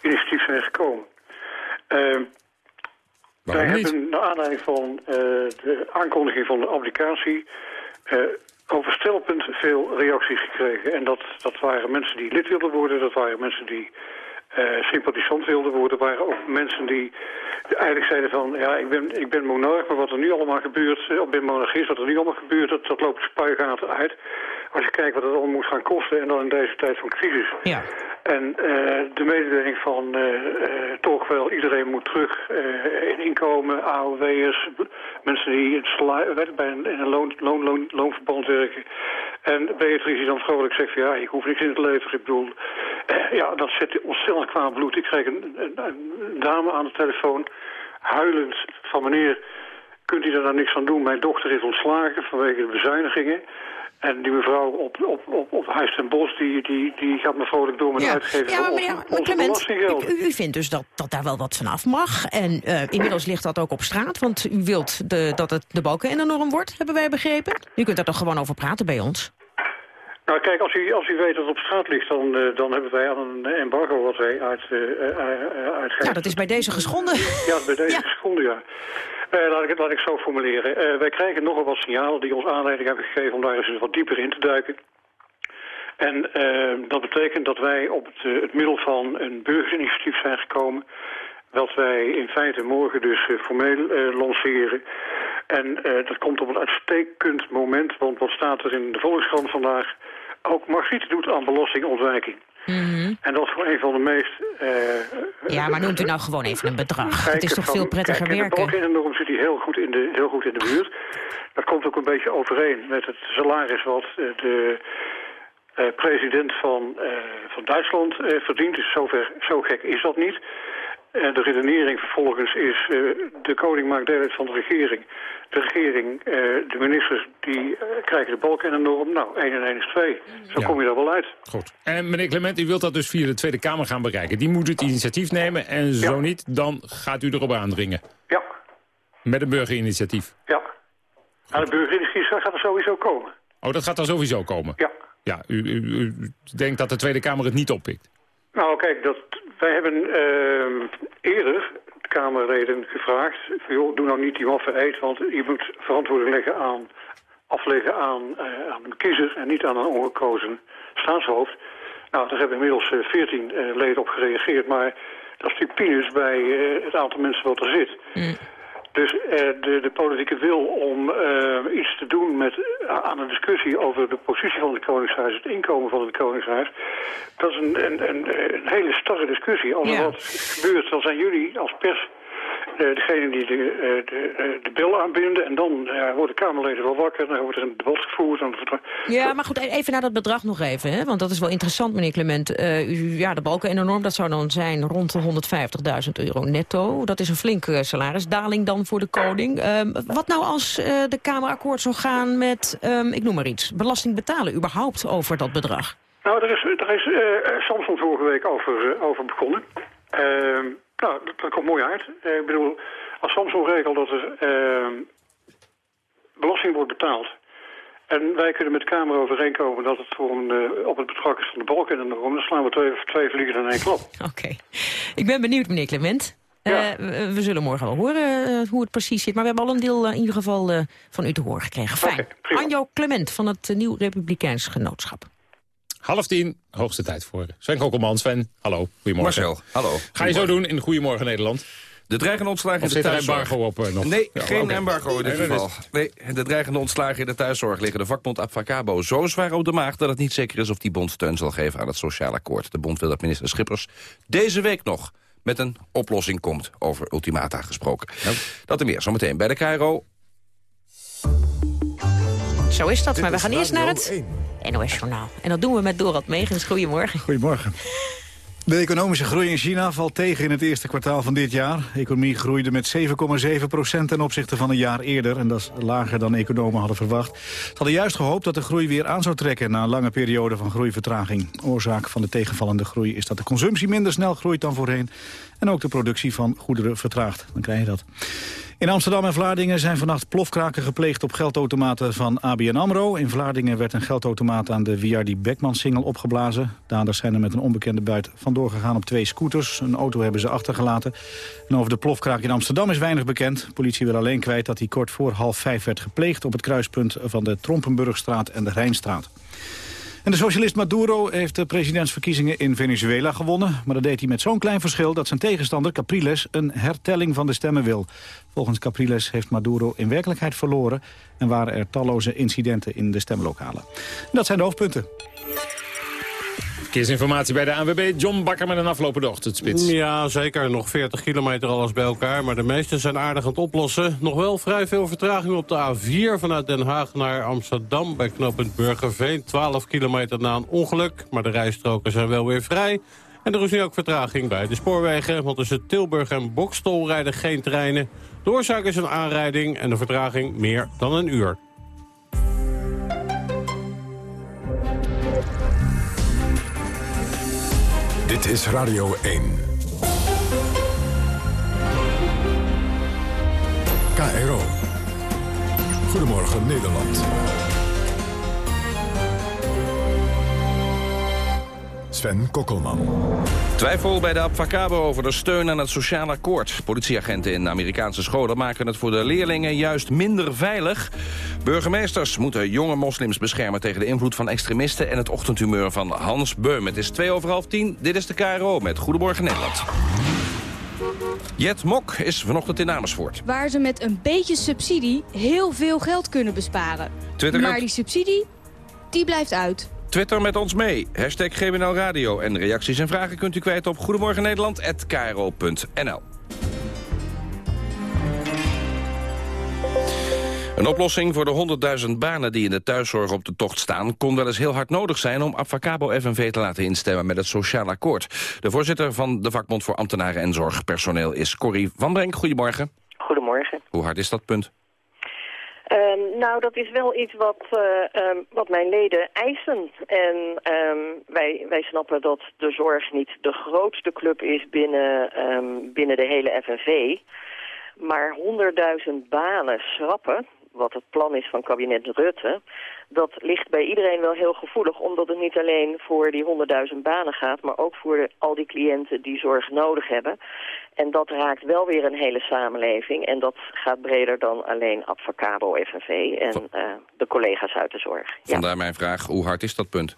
initiatief zijn gekomen. Eh, wij niet? hebben naar aanleiding van de aankondiging van de applicatie... eh overstelpend veel reacties gekregen. En dat, dat waren mensen die lid wilden worden, dat waren mensen die eh, sympathisant wilden worden, waren ook mensen die eigenlijk zeiden van, ja, ik ben, ik ben monarch, maar wat er nu allemaal gebeurt, eh, of ben monarchist, wat er nu allemaal gebeurt, dat, dat loopt spuigaten uit. Als je kijkt wat het allemaal moet gaan kosten en dan in deze tijd van crisis. Ja. En eh, de mededeling van eh, eh, toch wel iedereen moet terug in inkomen, AOW'ers, mensen die bij een, in een loon, loon, loon, loonverband werken. En Beatrice die dan vrolijk zegt van ja, ik hoef niks in het leven. Ik bedoel, ja, dat zet ontzettend kwaad bloed. Ik kreeg een dame aan de telefoon, huilend van meneer, kunt u daar nou niks aan doen? Mijn dochter is ontslagen vanwege de bezuinigingen. En die mevrouw op, op, op, op Huis ten Bos, die, die, die gaat me vrolijk door met Ja. uitgeven Ja, maar van meneer Clement, u, u vindt dus dat, dat daar wel wat van af mag. En eh, inmiddels ligt dat ook op straat, want u wilt de, dat het de balken en de norm wordt, hebben wij begrepen. U kunt daar toch gewoon over praten bij ons? Nou kijk, als u, als u weet dat het op straat ligt, dan, eh, dan hebben wij aan een embargo wat wij uit, eh eh, uitgeven. Nou, dat is bij deze geschonden. Ja, bij deze geschonden, ja. Laat, ik, het- laat ik zo formuleren. Wij krijgen nogal wat signalen die ons aanleiding hebben gegeven om daar eens wat dieper in te duiken. En dat betekent dat wij op het, het middel van een burgerinitiatief zijn gekomen. Wat wij in feite morgen dus formeel lanceren. En dat komt op een uitstekend moment, want wat staat er in de Volkskrant vandaag? Ook Margriet doet aan belastingontwijking. En dat is voor een van de meest... eh, Ja, maar noemt u nou gewoon even een bedrag. Het is toch van- veel prettiger kijk, en werken? De balkennorm zit hier heel goed, in de, heel goed in de buurt. Dat komt ook een beetje overeen met het salaris wat eh, de eh, president van, van Duitsland verdient. Dus zover, zo gek is dat niet. En de redenering vervolgens is, eh, de koning maakt deel uit van de regering. De regering, eh, de ministers, die eh, krijgen de balk en de norm. Nou, 1 en 1 is 2. Zo Ja. kom je daar wel uit. Goed. En meneer Clement, u wilt dat dus via de Tweede Kamer gaan bereiken. Die moet het initiatief nemen en zo niet, dan gaat u erop aandringen. Ja. Met een burgerinitiatief. Ja. Aan de burgerinitiatief gaat er sowieso komen. Oh, dat gaat dan sowieso komen? Ja. Ja, u, u, u denkt dat de Tweede Kamer het niet oppikt? Nou, kijk, dat, wij hebben ehm, eerder de Kamerleden gevraagd... joh, doe nou niet die waffe eet, want je moet verantwoording leggen aan, afleggen aan, eh, aan een kiezer... en niet aan een ongekozen staatshoofd. Nou, daar hebben inmiddels veertien leden op gereageerd... maar dat is natuurlijk bij eh, het aantal mensen wat er zit. Dus eh, de, de politieke wil om eh, iets te doen met, aan een discussie over de positie van het Koningshuis, het inkomen van het Koningshuis, dat is een, een, een, een hele starre discussie. Als er Ja. wat gebeurt, dan zijn jullie als pers eh, degene die de, eh, de, eh, de bel aanbinden. En dan worden Kamerleden wel wakker, dan wordt er een debat gevoerd. Er- Ja, maar goed, e- even naar dat bedrag nog even. Hè? Want dat is wel interessant, meneer Clement. U, ja, de balken en de norm, dat zou dan zijn rond de 150.000 euro netto. Dat is een flinke salarisdaling dan voor de koning. Ehm, wat nou als de Kamer akkoord zou gaan met, ehm, ik noem maar iets... belasting betalen überhaupt over dat bedrag? Nou, daar is, daar is eh, Samson vorige week over, over begonnen. Ehm, nou, dat, dat komt mooi uit. Eh, ik bedoel, als Samson regelt dat er ehm, belasting wordt betaald... en wij kunnen met de Kamer overeenkomen dat het gewoon eh, op het bedrag is van de balk en dan slaan we twee, twee vliegen in één klap. Oké. Ik ben benieuwd, meneer Clement. Eh, we, we zullen morgen wel horen hoe het precies zit. Maar we hebben al een deel in ieder geval van u te horen gekregen. Fijn. Anjo Clement van het Nieuw Republikeins Genootschap. Half tien, hoogste tijd voor Sven Kokkelman. Sven, hallo, goedemorgen. Marcel, hallo. Ga je zo doen in Goedemorgen Nederland? De dreigende ontslagen in de thuiszorg. embargo op, eh, nog? Nee, Ja, geen embargo in dit geval. Nee, de dreigende ontslagen in de thuiszorg liggen de vakbond Abfacabo zo zwaar op de maag... dat het niet zeker is of die bond steun zal geven aan het sociaal akkoord. De bond wil dat minister Schippers deze week nog met een oplossing komt. Over ultimata gesproken. Dat en meer zometeen bij de KRO. Zo is dat, Dit maar we gaan eerst naar het NOS-journaal. En dat doen we met Dorot Megens. Goedemorgen. Goedemorgen. De economische groei in China valt tegen in het eerste kwartaal van dit jaar. De economie groeide met 7,7 procent ten opzichte van een jaar eerder. En dat is lager dan economen hadden verwacht. Ze hadden juist gehoopt dat de groei weer aan zou trekken... na een lange periode van groeivertraging. Oorzaak van de tegenvallende groei is dat de consumptie minder snel groeit dan voorheen. En ook de productie van goederen vertraagt. Dan krijg je dat. In Amsterdam en Vlaardingen zijn vannacht plofkraken gepleegd op geldautomaten van ABN AMRO. In Vlaardingen werd een geldautomaat aan de Wiardi Beckman-singel opgeblazen. Daders zijn er met een onbekende buit vandoor gegaan op twee scooters. Een auto hebben ze achtergelaten. En over de plofkraak in Amsterdam is weinig bekend. Politie wil alleen kwijt dat hij kort voor half vijf werd gepleegd... op het kruispunt van de Trompenburgstraat en de Rijnstraat. En de socialist Maduro heeft de presidentsverkiezingen in Venezuela gewonnen. Maar dat deed hij met zo'n klein verschil dat zijn tegenstander Capriles een hertelling van de stemmen wil. Volgens Capriles heeft Maduro in werkelijkheid verloren... en waren er talloze incidenten in de stemlokalen. En dat zijn de hoofdpunten. Verkeersinformatie bij de ANWB. John Bakker met een aflopende ochtendspits. Ja, zeker. Nog 40 kilometer alles bij elkaar. Maar de meeste zijn aardig aan het oplossen. Nog wel vrij veel vertraging op de A4 vanuit Den Haag naar Amsterdam. Bij knooppunt Burgerveen. 12 kilometer na een ongeluk. Maar de rijstroken zijn wel weer vrij. En er is nu ook vertraging bij de spoorwegen. Want tussen Tilburg en Bokstol rijden geen treinen. De oorzaak is een aanrijding en de vertraging meer dan een uur. Dit is Radio 1. KRO. Goedemorgen Nederland. Sven Kokkelman. Twijfel bij de Abfacabo over de steun aan het sociaal akkoord. Politieagenten in Amerikaanse scholen maken het voor de leerlingen juist minder veilig. Burgemeesters moeten jonge moslims beschermen tegen de invloed van extremisten... en het ochtendhumeur van Hans Beum. Het is twee over half tien. Dit is de KRO met Goedemorgen Nederland. Jet Mok is vanochtend in Amersfoort. Waar ze met een beetje subsidie heel veel geld kunnen besparen. Twitter maar die subsidie, die blijft uit. Twitter met ons mee. Hashtag GBNL Radio. En reacties en vragen kunt u kwijt op goedemorgennederland.kro.nl. Een oplossing voor de 100.000 banen die in de thuiszorg op de tocht staan... kon wel eens heel hard nodig zijn om Avacabo FNV te laten instemmen met het Sociaal Akkoord. De voorzitter van de vakbond voor ambtenaren en zorgpersoneel is Corrie van Brenk. Goedemorgen. Goedemorgen. Hoe hard is dat punt? Ehm, nou, dat is wel iets wat, eh, ehm, wat mijn leden eisen. En ehm, wij, wij snappen dat de zorg niet de grootste club is binnen, binnen de hele FNV. Maar 100.000 banen schrappen, wat het plan is van kabinet Rutte... dat ligt bij iedereen wel heel gevoelig, omdat het niet alleen voor die 100.000 banen gaat... maar ook voor de- al die cliënten die zorg nodig hebben. En dat raakt wel weer een hele samenleving. En dat gaat breder dan alleen Advocabo FNV en eh, de collega's uit de zorg. Ja. Vandaar mijn vraag, hoe hard is dat punt?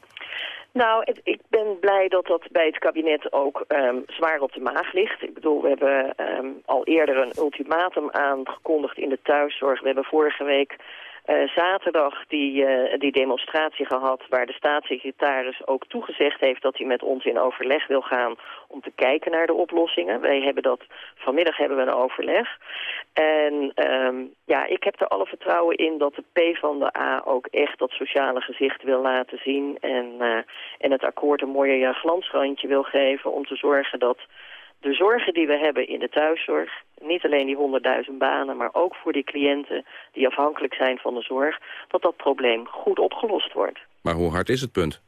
Nou, het- ik ben blij dat dat bij het kabinet ook ehm, zwaar op de maag ligt. Ik bedoel, we hebben ehm, al eerder een ultimatum aangekondigd in de thuiszorg. We hebben vorige week eh, zaterdag die, eh, die demonstratie gehad... waar de staatssecretaris ook toegezegd heeft dat hij met ons in overleg wil gaan... om te kijken naar de oplossingen. Wij hebben dat, vanmiddag hebben we een overleg. En ehm, ja, ik heb er alle vertrouwen in dat de P van de A ook echt dat sociale gezicht wil laten zien... en, eh, en het akkoord een mooie glansrandje wil geven om te zorgen dat de zorgen die we hebben in de thuiszorg, niet alleen die 100.000 banen, maar ook voor die cliënten die afhankelijk zijn van de zorg, dat dat probleem goed opgelost wordt. Maar hoe hard is het punt?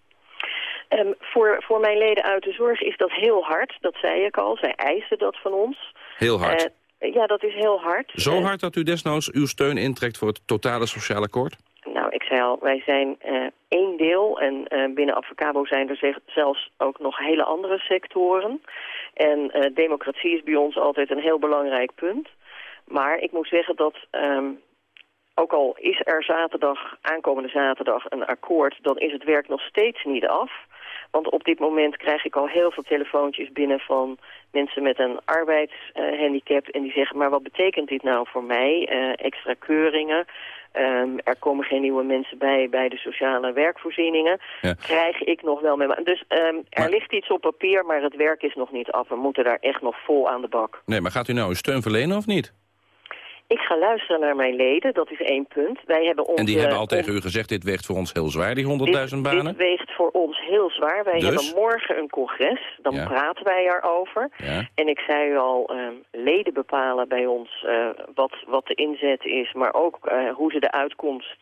Ehm, voor, voor mijn leden uit de zorg is dat heel hard, dat zei ik al. Zij eisen dat van ons. Heel hard. Eh, ja, dat is heel hard. Zo Eh, hard dat u desnoods uw steun intrekt voor het totale sociaal akkoord? Nou, ik zei al, wij zijn eh, één deel en eh, binnen Avocabo zijn er zelfs ook nog hele andere sectoren. En eh, democratie is bij ons altijd een heel belangrijk punt. Maar ik moet zeggen dat, ehm, ook al is er zaterdag, aankomende zaterdag, een akkoord, dan is het werk nog steeds niet af. Want op dit moment krijg ik al heel veel telefoontjes binnen van mensen met een arbeidshandicap. en die zeggen, maar wat betekent dit nou voor mij? Extra keuringen. Ehm, er komen geen nieuwe mensen bij bij de sociale werkvoorzieningen. Krijg ik nog wel mee. Dus ehm, er ligt iets op papier, maar het werk is nog niet af. We moeten daar echt nog vol aan de bak. Nee, maar gaat u nou een steun verlenen of niet? Ik ga luisteren naar mijn leden, dat is één punt. Wij hebben onze, en die hebben al tegen u gezegd, dit weegt voor ons heel zwaar, die 100.000 banen? Dit weegt voor ons heel zwaar. Wij Dus? hebben morgen een congres, dan Ja. praten wij erover. Ja. En ik zei u al, ehm, leden bepalen bij ons eh, wat, wat de inzet is... maar ook eh, hoe ze de uitkomst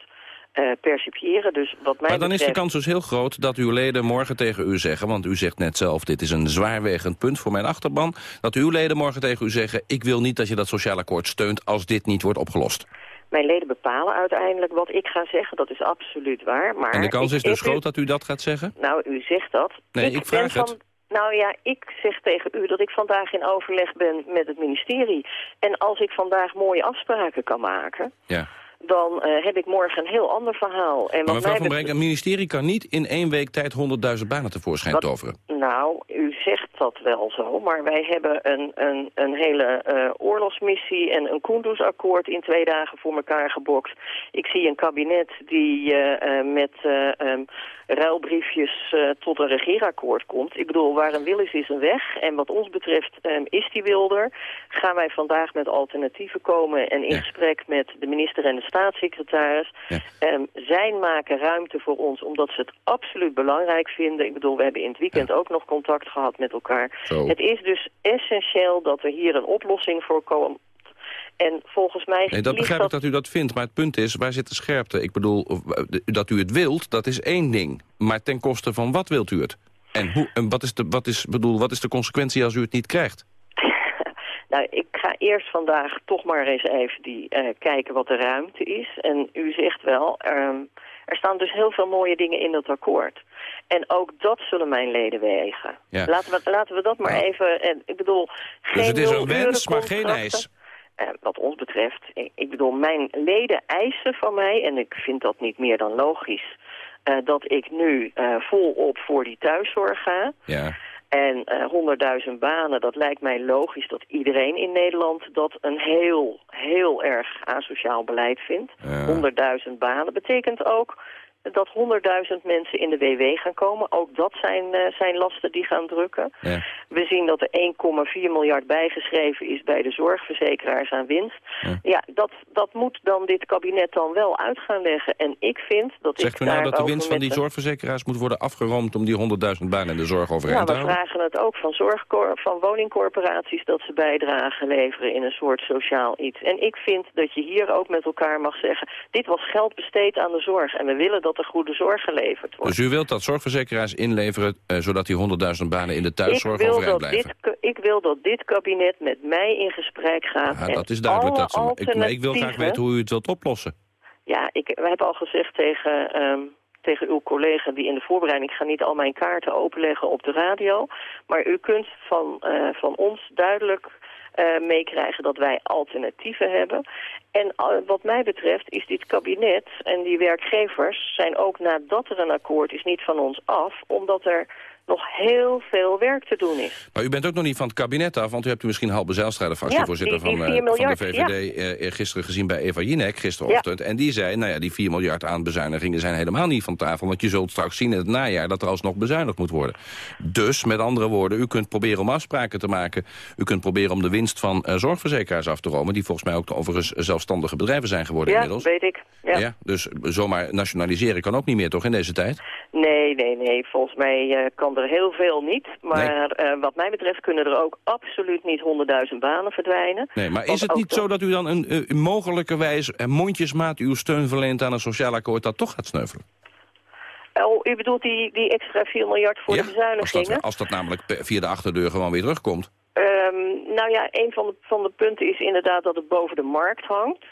eh, percipiëren. Dus wat mij Maar dan is de kans dus heel groot dat uw leden morgen tegen u zeggen... want u zegt net zelf, dit is een zwaarwegend punt voor mijn achterban... dat uw leden morgen tegen u zeggen... ik wil niet dat je dat sociaal akkoord steunt als dit niet wordt opgelost. Mijn leden bepalen uiteindelijk wat ik ga zeggen, dat is absoluut waar. Maar en de kans ik- is dus groot dat u dat gaat zeggen? Nou, u zegt dat. Nee, ik vraag van- het. Nou ja, ik zeg tegen u dat ik vandaag in overleg ben met het ministerie. En als ik vandaag mooie afspraken kan maken... Ja. Dan eh, heb ik morgen een heel ander verhaal. En Maar mevrouw Van een ministerie kan niet in één week tijd 100.000 banen tevoorschijn Wat- toveren. Nou, u zegt dat wel zo, maar wij hebben een, een, een hele eh, oorlogsmissie en een Kunduz-akkoord in twee dagen voor elkaar gebokst. Ik zie een kabinet die eh, met eh, ehm, ruilbriefjes eh, tot een regeerakkoord komt. Ik bedoel, waar een wil is, is een weg. En wat ons betreft ehm, is die wilder. Gaan wij vandaag met alternatieven komen en in gesprek met de minister en de staatssecretaris. Ehm, zij maken ruimte voor ons omdat ze het absoluut belangrijk vinden. Ik bedoel, we hebben in het weekend ook nog contact gehad met elkaar. Zo. Het is dus essentieel dat er hier een oplossing voor komt. En volgens mij Nee, dat begrijp ik dat u dat vindt, maar het punt is, waar zit de scherpte? Ik bedoel, eh, dat u het wilt, dat is één ding. Maar ten koste van wat wilt u het? En, hoe, en wat, is de, wat, is, bedoel, wat is de consequentie als u het niet krijgt? Nou, ik ga eerst vandaag toch maar eens even die, eh, kijken wat de ruimte is. En u zegt wel, ehm, er staan dus heel veel mooie dingen in dat akkoord. En ook dat zullen mijn leden wegen. Ja. Laten, we, laten we dat maar even... En, ik bedoel, geen Dus het is een wens, maar geen eis. Eh, wat ons betreft, ik, bedoel, mijn leden eisen van mij... en ik vind dat niet meer dan logisch... eh, dat ik nu eh, volop voor die thuiszorg ga... Ja. En 100.000 banen, dat lijkt mij logisch dat iedereen in Nederland dat een heel, heel erg asociaal beleid vindt. 100.000 banen betekent ook dat 100.000 mensen in de WW gaan komen. Ook dat zijn, eh, zijn lasten die gaan drukken. Ja. We zien dat er 1,4 miljard bijgeschreven is bij de zorgverzekeraars aan winst. Ja, dat, dat moet dan dit kabinet dan wel uit gaan leggen. En ik vind dat Zegt ik u nou dat de winst van die zorgverzekeraars moet worden afgeroomd... om die 100.000 banen in de zorg ja, overeind te we houden? vragen het ook van, zorgcor van woningcorporaties dat ze bijdragen leveren in een soort sociaal iets. En ik vind dat je hier ook met elkaar mag zeggen, dit was geld besteed aan de zorg en we willen dat er goede zorg geleverd wordt. Dus u wilt dat zorgverzekeraars inleveren... eh, zodat die 100.000 banen in de thuiszorg overeind dat blijven? dit, ik wil dat dit kabinet met mij in gesprek gaat. Ja, dat is duidelijk. Dat ze, ik, maar ik wil graag weten hoe u het wilt oplossen. Ja, ik, we hebben al gezegd tegen, ehm, tegen uw collega die in de voorbereiding... ik ga niet al mijn kaarten openleggen op de radio... maar u kunt van, eh, van ons duidelijk eh, meekrijgen dat wij alternatieven hebben. En eh, wat mij betreft is dit kabinet en die werkgevers... zijn ook nadat er een akkoord is niet van ons af... omdat er nog heel veel werk te doen is. Maar u bent ook nog niet van het kabinet af, want u hebt u misschien Halbe Zijlstra, de fractievoorzitter Ja, die- die van, eh, 4 miljard, van de VVD, eh, eh, gisteren gezien bij Eva Jinek, gisterochtend. En die zei, nou ja, die 4 miljard aan bezuinigingen zijn helemaal niet van tafel, want je zult straks zien in het najaar dat er alsnog bezuinigd moet worden. Dus, met andere woorden, u kunt proberen om afspraken te maken. U kunt proberen om de winst van zorgverzekeraars af te romen, die volgens mij ook overigens zelfstandige bedrijven zijn geworden ja, inmiddels. weet ik. Ja. Ja, dus zomaar nationaliseren kan ook niet meer, toch, in deze tijd? Nee, nee, nee. Volgens mij eh, kan er heel veel niet. Maar eh, wat mij betreft kunnen er ook absoluut niet 100.000 banen verdwijnen. Nee, maar is het niet zo dat u dan een, eh, mogelijkerwijs en mondjesmaat uw steun verleent aan een sociaal akkoord dat toch gaat sneuvelen? Oh, u bedoelt die, die extra 4 miljard voor de Als bezuinigingen? dat, als dat namelijk via de achterdeur gewoon weer terugkomt. Ehm, nou ja, een van de, van de punten is inderdaad dat het boven de markt hangt.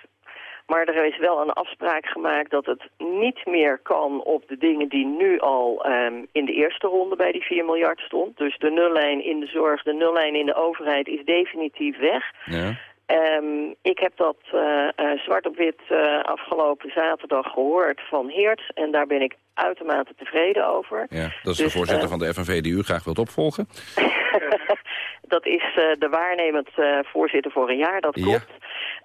Maar er is wel een afspraak gemaakt dat het niet meer kan op de dingen die nu al ehm, in de eerste ronde bij die 4 miljard stond. Dus de nullijn in de zorg, de nullijn in de overheid is definitief weg. Ja. Ehm, ik heb dat eh, eh, zwart op wit eh, afgelopen zaterdag gehoord van Heert. En daar ben ik uitermate tevreden over. Ja, dat is de Dus, voorzitter van de FNV die u graag wilt opvolgen. dat is de waarnemend voorzitter voor een jaar, dat klopt.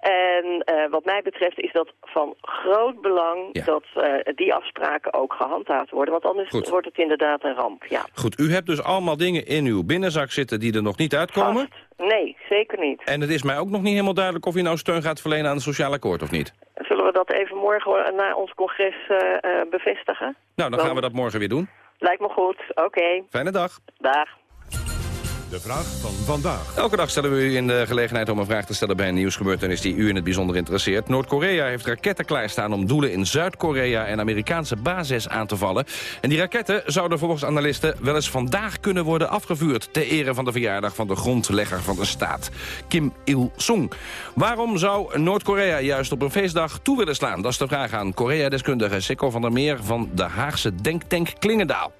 En eh, wat mij betreft is dat van groot belang dat eh, die afspraken ook gehandhaafd worden. Want anders Goed. wordt het inderdaad een ramp, ja. Goed, u hebt dus allemaal dingen in uw binnenzak zitten die er nog niet uitkomen. Nee, zeker niet. En het is mij ook nog niet helemaal duidelijk of u nou steun gaat verlenen aan het sociaal akkoord of niet. Zullen we dat even morgen na ons congres eh, bevestigen? Nou, dan gaan we dat morgen weer doen. Lijkt me goed. Oké. Fijne dag. Dag. De vraag van vandaag. Elke dag stellen we u in de gelegenheid om een vraag te stellen bij een nieuwsgebeurtenis die u in het bijzonder interesseert. Noord-Korea heeft raketten klaarstaan om doelen in Zuid-Korea en Amerikaanse bases aan te vallen. En die raketten zouden volgens analisten wel eens vandaag kunnen worden afgevuurd ter ere van de verjaardag van de grondlegger van de staat, Kim Il-sung. Waarom zou Noord-Korea juist op een feestdag toe willen slaan? Dat is de vraag aan Korea-deskundige Sikko van der Meer van de Haagse denktank Klingendaal.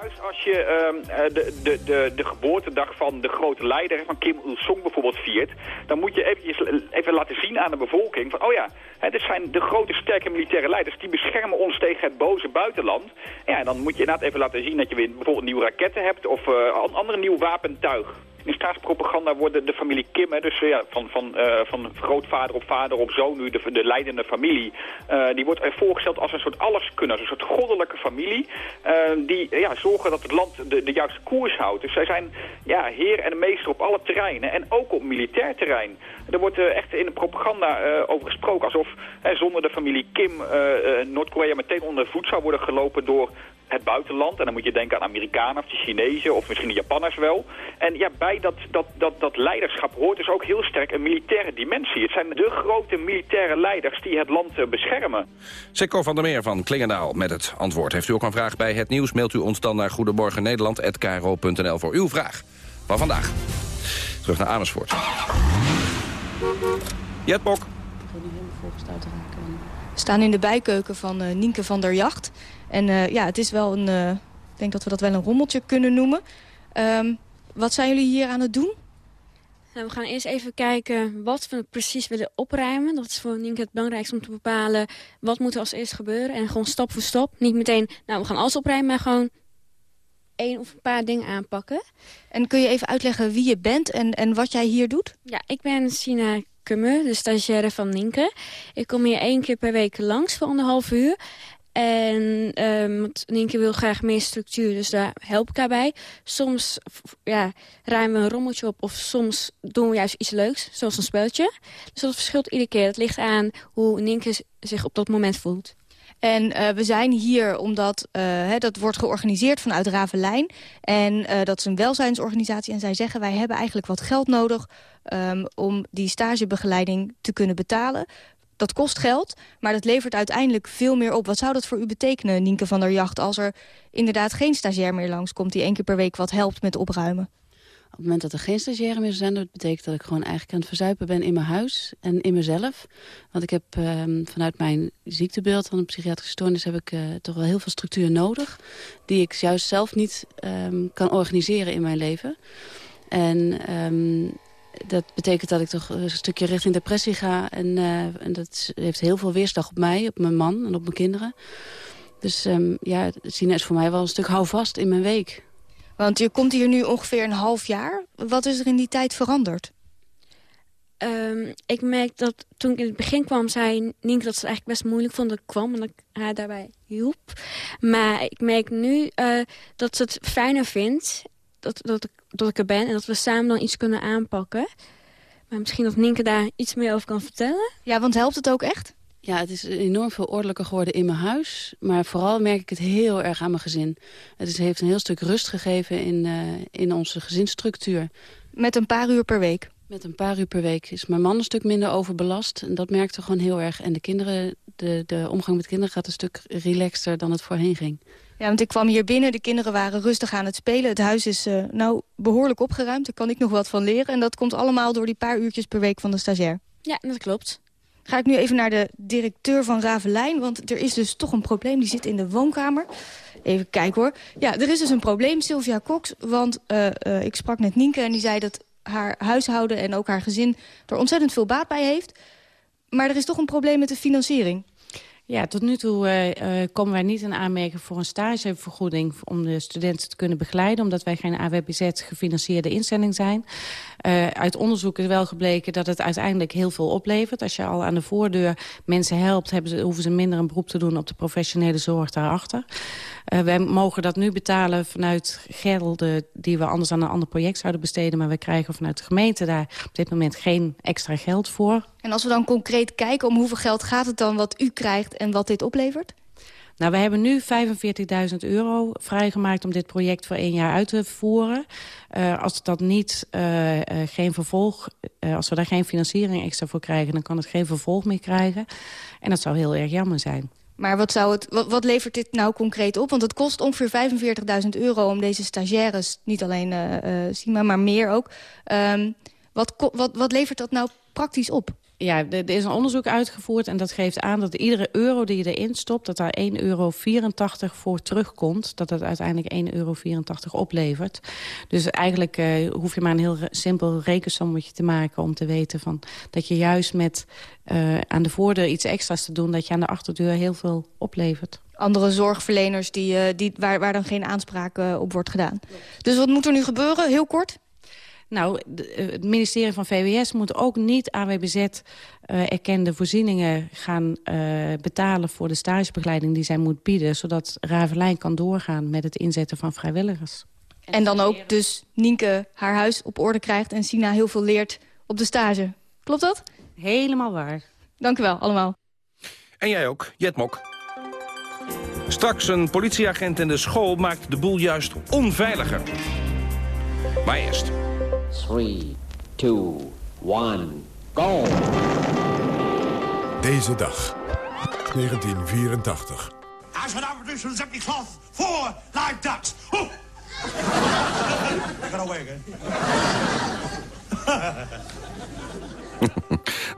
Juist als je ehm, eh, de, de, de, de geboortedag van de grote leider, van Kim Il-sung bijvoorbeeld, viert... dan moet je eventjes, even laten zien aan de bevolking van... oh ja, hè, dit zijn de grote sterke militaire leiders... die beschermen ons tegen het boze buitenland. Ja, dan moet je inderdaad even laten zien dat je weer bijvoorbeeld nieuwe raketten hebt... of eh, an- ander nieuw wapentuig. In staatspropaganda worden de familie Kim, hè, dus ja, van, van, eh, van grootvader op vader op zoon nu, de, de leidende familie, eh, die wordt voorgesteld als een soort alleskunner, een soort goddelijke familie, eh, die ja, zorgen dat het land de, de juiste koers houdt. Dus zij zijn ja, heer en meester op alle terreinen en ook op militair terrein. Er wordt echt in de propaganda over gesproken alsof zonder de familie Kim Noord-Korea meteen onder de voet zou worden gelopen door het buitenland. En dan moet je denken aan Amerikanen of de Chinezen of misschien de Japanners wel. En ja, bij dat, dat, dat, dat leiderschap hoort dus ook heel sterk een militaire dimensie. Het zijn de grote militaire leiders die het land eh, beschermen. Sikko van der Meer van Klingendaal met het antwoord. Heeft u ook een vraag bij het nieuws, mailt u ons dan naar goedemorgennederland.kro.nl voor uw vraag van vandaag. Terug naar Amersfoort. Jet Bok. We staan in de bijkeuken van eh, Nienke van der Jacht. En eh, ja, het is wel een... eh, ik denk dat we dat wel een rommeltje kunnen noemen. Ehm, wat zijn jullie hier aan het doen? Nou, we gaan eerst even kijken wat we precies willen opruimen. Dat is voor Nienke het belangrijkste om te bepalen wat moet er als eerst gebeuren. En gewoon stap voor stap. Niet meteen, nou we gaan alles opruimen, maar gewoon één of een paar dingen aanpakken. En kun je even uitleggen wie je bent en, en wat jij hier doet? Ja, ik ben Sina Kumme, de stagiaire van Nienke. Ik kom hier één keer per week langs voor anderhalf uur. En Nienke wil graag meer structuur, dus daar help ik haar bij. Soms ja, ruimen we een rommeltje op of soms doen we juist iets leuks, zoals een speltje. Dus dat verschilt iedere keer. Het ligt aan hoe Nienke zich op dat moment voelt. En eh, we zijn hier omdat eh, hè, dat wordt georganiseerd vanuit Ravelijn. En eh, dat is een welzijnsorganisatie. En zij zeggen wij hebben eigenlijk wat geld nodig ehm, om die stagebegeleiding te kunnen betalen. Dat kost geld, maar dat levert uiteindelijk veel meer op. Wat zou dat voor u betekenen, Nienke van der Jacht... als er inderdaad geen stagiair meer langskomt... die één keer per week wat helpt met opruimen? Op het moment dat er geen stagiaire meer zijn... dat betekent dat ik gewoon eigenlijk aan het verzuipen ben in mijn huis en in mezelf. Want ik heb ehm, vanuit mijn ziektebeeld van een psychiatrische stoornis... heb ik eh, toch wel heel veel structuur nodig... die ik juist zelf niet ehm, kan organiseren in mijn leven. En ehm, dat betekent dat ik toch een stukje richting depressie ga. En, eh, en dat heeft heel veel weerslag op mij, op mijn man en op mijn kinderen. Dus ehm, ja, Sina is voor mij wel een stuk houvast in mijn week. Want je komt hier nu ongeveer een half jaar. Wat is er in die tijd veranderd? Ehm, ik merk dat toen ik in het begin kwam, zei Nienke dat ze het eigenlijk best moeilijk vond dat ik kwam en dat ik haar daarbij hielp. Maar ik merk nu eh, dat ze het fijner vindt dat, dat, ik, dat ik er ben en dat we samen dan iets kunnen aanpakken. Maar misschien dat Nienke daar iets meer over kan vertellen. Ja, want helpt het ook echt? Ja, het is enorm veel ordelijker geworden in mijn huis. Maar vooral merk ik het heel erg aan mijn gezin. Het is, heeft een heel stuk rust gegeven in, eh, in onze gezinsstructuur. Met een paar uur per week? Met een paar uur per week is mijn man een stuk minder overbelast. En dat merkte gewoon heel erg. En de, kinderen, de, de omgang met kinderen gaat een stuk relaxter dan het voorheen ging. Ja, want ik kwam hier binnen, de kinderen waren rustig aan het spelen. Het huis is eh, nou behoorlijk opgeruimd, daar kan ik nog wat van leren. En dat komt allemaal door die paar uurtjes per week van de stagiair. Ja, dat klopt. Ga ik nu even naar de directeur van Ravelijn, want er is dus toch een probleem. Die zit in de woonkamer. Even kijken hoor. Ja, er is dus een probleem, Sylvia Cox. Want eh, eh, ik sprak net Nienke en die zei dat haar huishouden en ook haar gezin er ontzettend veel baat bij heeft. Maar er is toch een probleem met de financiering. Ja, tot nu toe uh, komen wij niet in aanmerking voor een stagevergoeding... om de studenten te kunnen begeleiden... omdat wij geen AWBZ-gefinancierde instelling zijn. Uh, uit onderzoek is wel gebleken dat het uiteindelijk heel veel oplevert. Als je al aan de voordeur mensen helpt... Ze, hoeven ze minder een beroep te doen op de professionele zorg daarachter. Uh, wij mogen dat nu betalen vanuit gelden die we anders aan een ander project zouden besteden. Maar we krijgen vanuit de gemeente daar op dit moment geen extra geld voor. En als we dan concreet kijken om hoeveel geld gaat het dan wat u krijgt en wat dit oplevert? Nou, we hebben nu 45.000 euro vrijgemaakt om dit project voor één jaar uit te voeren. Uh, als dat niet, uh, uh, geen vervolg, als we daar geen financiering extra voor krijgen, dan kan het geen vervolg meer krijgen. En dat zou heel erg jammer zijn. Maar wat, zou het, wat, levert dit nou concreet op? Want het kost ongeveer 45.000 euro om deze stagiaires, niet alleen maar meer ook. Um, wat, wat, wat levert dat nou praktisch op? Ja, er is een onderzoek uitgevoerd en dat geeft aan dat iedere euro die je erin stopt... dat daar 1,84 euro voor terugkomt. Dat dat uiteindelijk 1,84 euro oplevert. Dus eigenlijk uh, hoef je maar een heel simpel rekensommetje te maken... om te weten van, dat je juist met uh, aan de voordeur iets extra's te doen... dat je aan de achterdeur heel veel oplevert andere zorgverleners die, uh, die, waar, waar dan geen aanspraak op wordt gedaan. Dus wat moet er nu gebeuren, heel kort? Nou, eh, het ministerie van VWS moet ook niet AWBZ-erkende uh, voorzieningen gaan uh, betalen voor de stagebegeleiding die zij moet bieden, zodat Ravelijn kan doorgaan met het inzetten van vrijwilligers. En dan ook dus Nienke haar huis op orde krijgt en Sina heel veel leert op de stage. Klopt dat? Helemaal waar. Dank u wel, allemaal. En jij ook, Jet Mok. Straks een politieagent in de school maakt de boel juist onveiliger. Maar eerst... 3, 2, 1, go! Deze dag, 1984. As an aboriginal empty cloth, four live ducks. Oh! Got away again.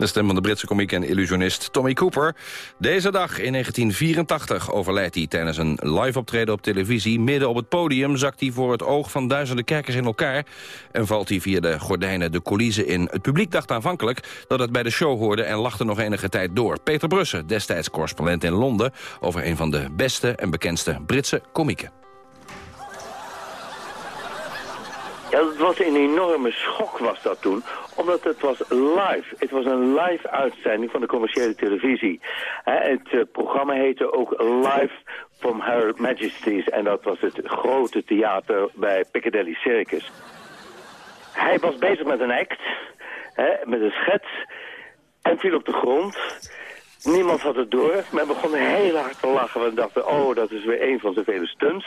De stem van de Britse komiek en illusionist Tommy Cooper. Deze dag in 1984 overlijdt hij tijdens een live optreden op televisie. Midden op het podium zakt hij voor het oog van duizenden kijkers in elkaar... en valt hij via de gordijnen de coulissen in. Het publiek dacht aanvankelijk dat het bij de show hoorde... en lachte nog enige tijd door. Peter Brussen, destijds correspondent in Londen... over een van de beste en bekendste Britse komieken. Ja, het was een enorme schok was dat toen, omdat het was live. Het was een live uitzending van de commerciële televisie. het uh, programma heette ook Live from Her Majesties en dat was het grote theater bij Piccadilly Circus. Hij was bezig met een act, met een schets en viel op de grond. Niemand had het door. Men begon heel hard te lachen. We dachten, oh, dat is weer een van zoveel vele stunts.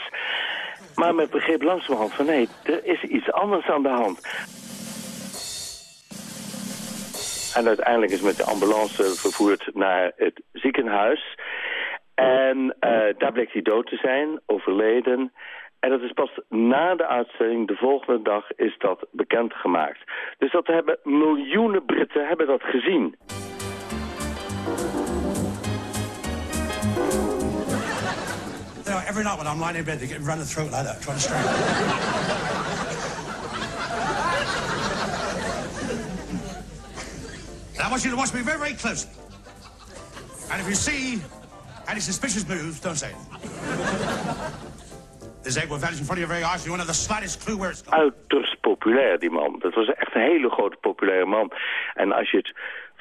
Maar men begreep langzamerhand van nee, er is iets anders aan de hand. En uiteindelijk is met de ambulance vervoerd naar het ziekenhuis. En uh, daar bleek hij dood te zijn, overleden. En dat is pas na de uitzending, de volgende dag, is dat bekendgemaakt. Dus dat hebben miljoenen Britten hebben dat gezien. Every night when I'm lying in bed, they get run the throat like that, trying to strangle. and I want you to watch me very, very closely. And if you see any suspicious moves, don't say anything. This egg will vanish in front of your very eyes. You won't the slightest clue where it's. Uiterst populair, die man. Dat was echt een hele grote populaire man. En als je het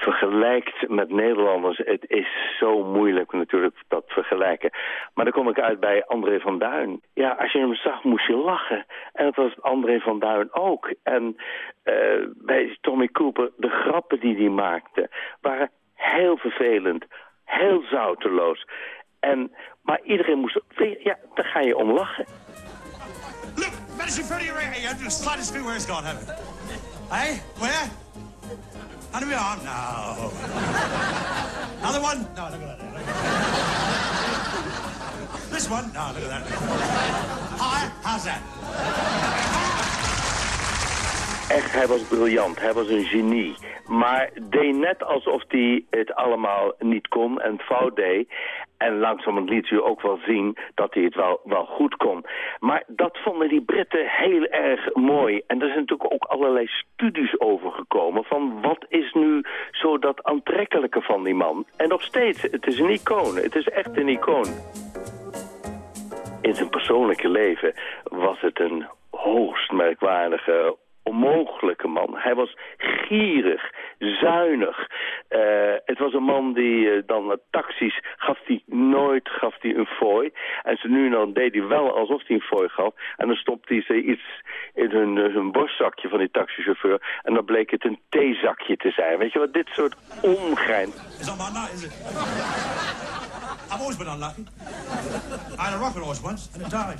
vergelijkt met Nederlanders. Het is zo moeilijk natuurlijk dat vergelijken. Maar dan kom ik uit bij André van Duin. Ja, als je hem zag moest je lachen. En dat was André van Duin ook. En uh, bij Tommy Cooper, de grappen die hij maakte... waren heel vervelend, heel zouteloos. En, maar iedereen moest... Ja, daar ga je om lachen. Look, medicine for your You have to clue where it's gone, Hey, where? Under my arm? No. Another one? No, look at that. This one? No, look at that. Hi, how's that? Echt, hij was briljant. Hij was een genie. Maar deed net alsof hij het allemaal niet kon en fout deed. En langzamerhand liet u ook wel zien dat hij het wel, wel goed kon. Maar dat vonden die Britten heel erg mooi. En er zijn natuurlijk ook allerlei studies over gekomen... van wat is nu zo dat aantrekkelijke van die man. En nog steeds, het is een icoon. Het is echt een icoon. In zijn persoonlijke leven was het een hoogst merkwaardige onmogelijke man. Hij was gierig, zuinig. Uh, het was een man die uh, dan uh, taxis gaf hij nooit gaf hij een fooi. En ze nu en dan deed hij wel alsof hij een fooi gaf. En dan stopte hij ze iets in hun, hun borstzakje van die taxichauffeur. En dan bleek het een theezakje te zijn. Weet je wat, dit soort it? I've always been unlucky. I had a rocket horse once, and it died.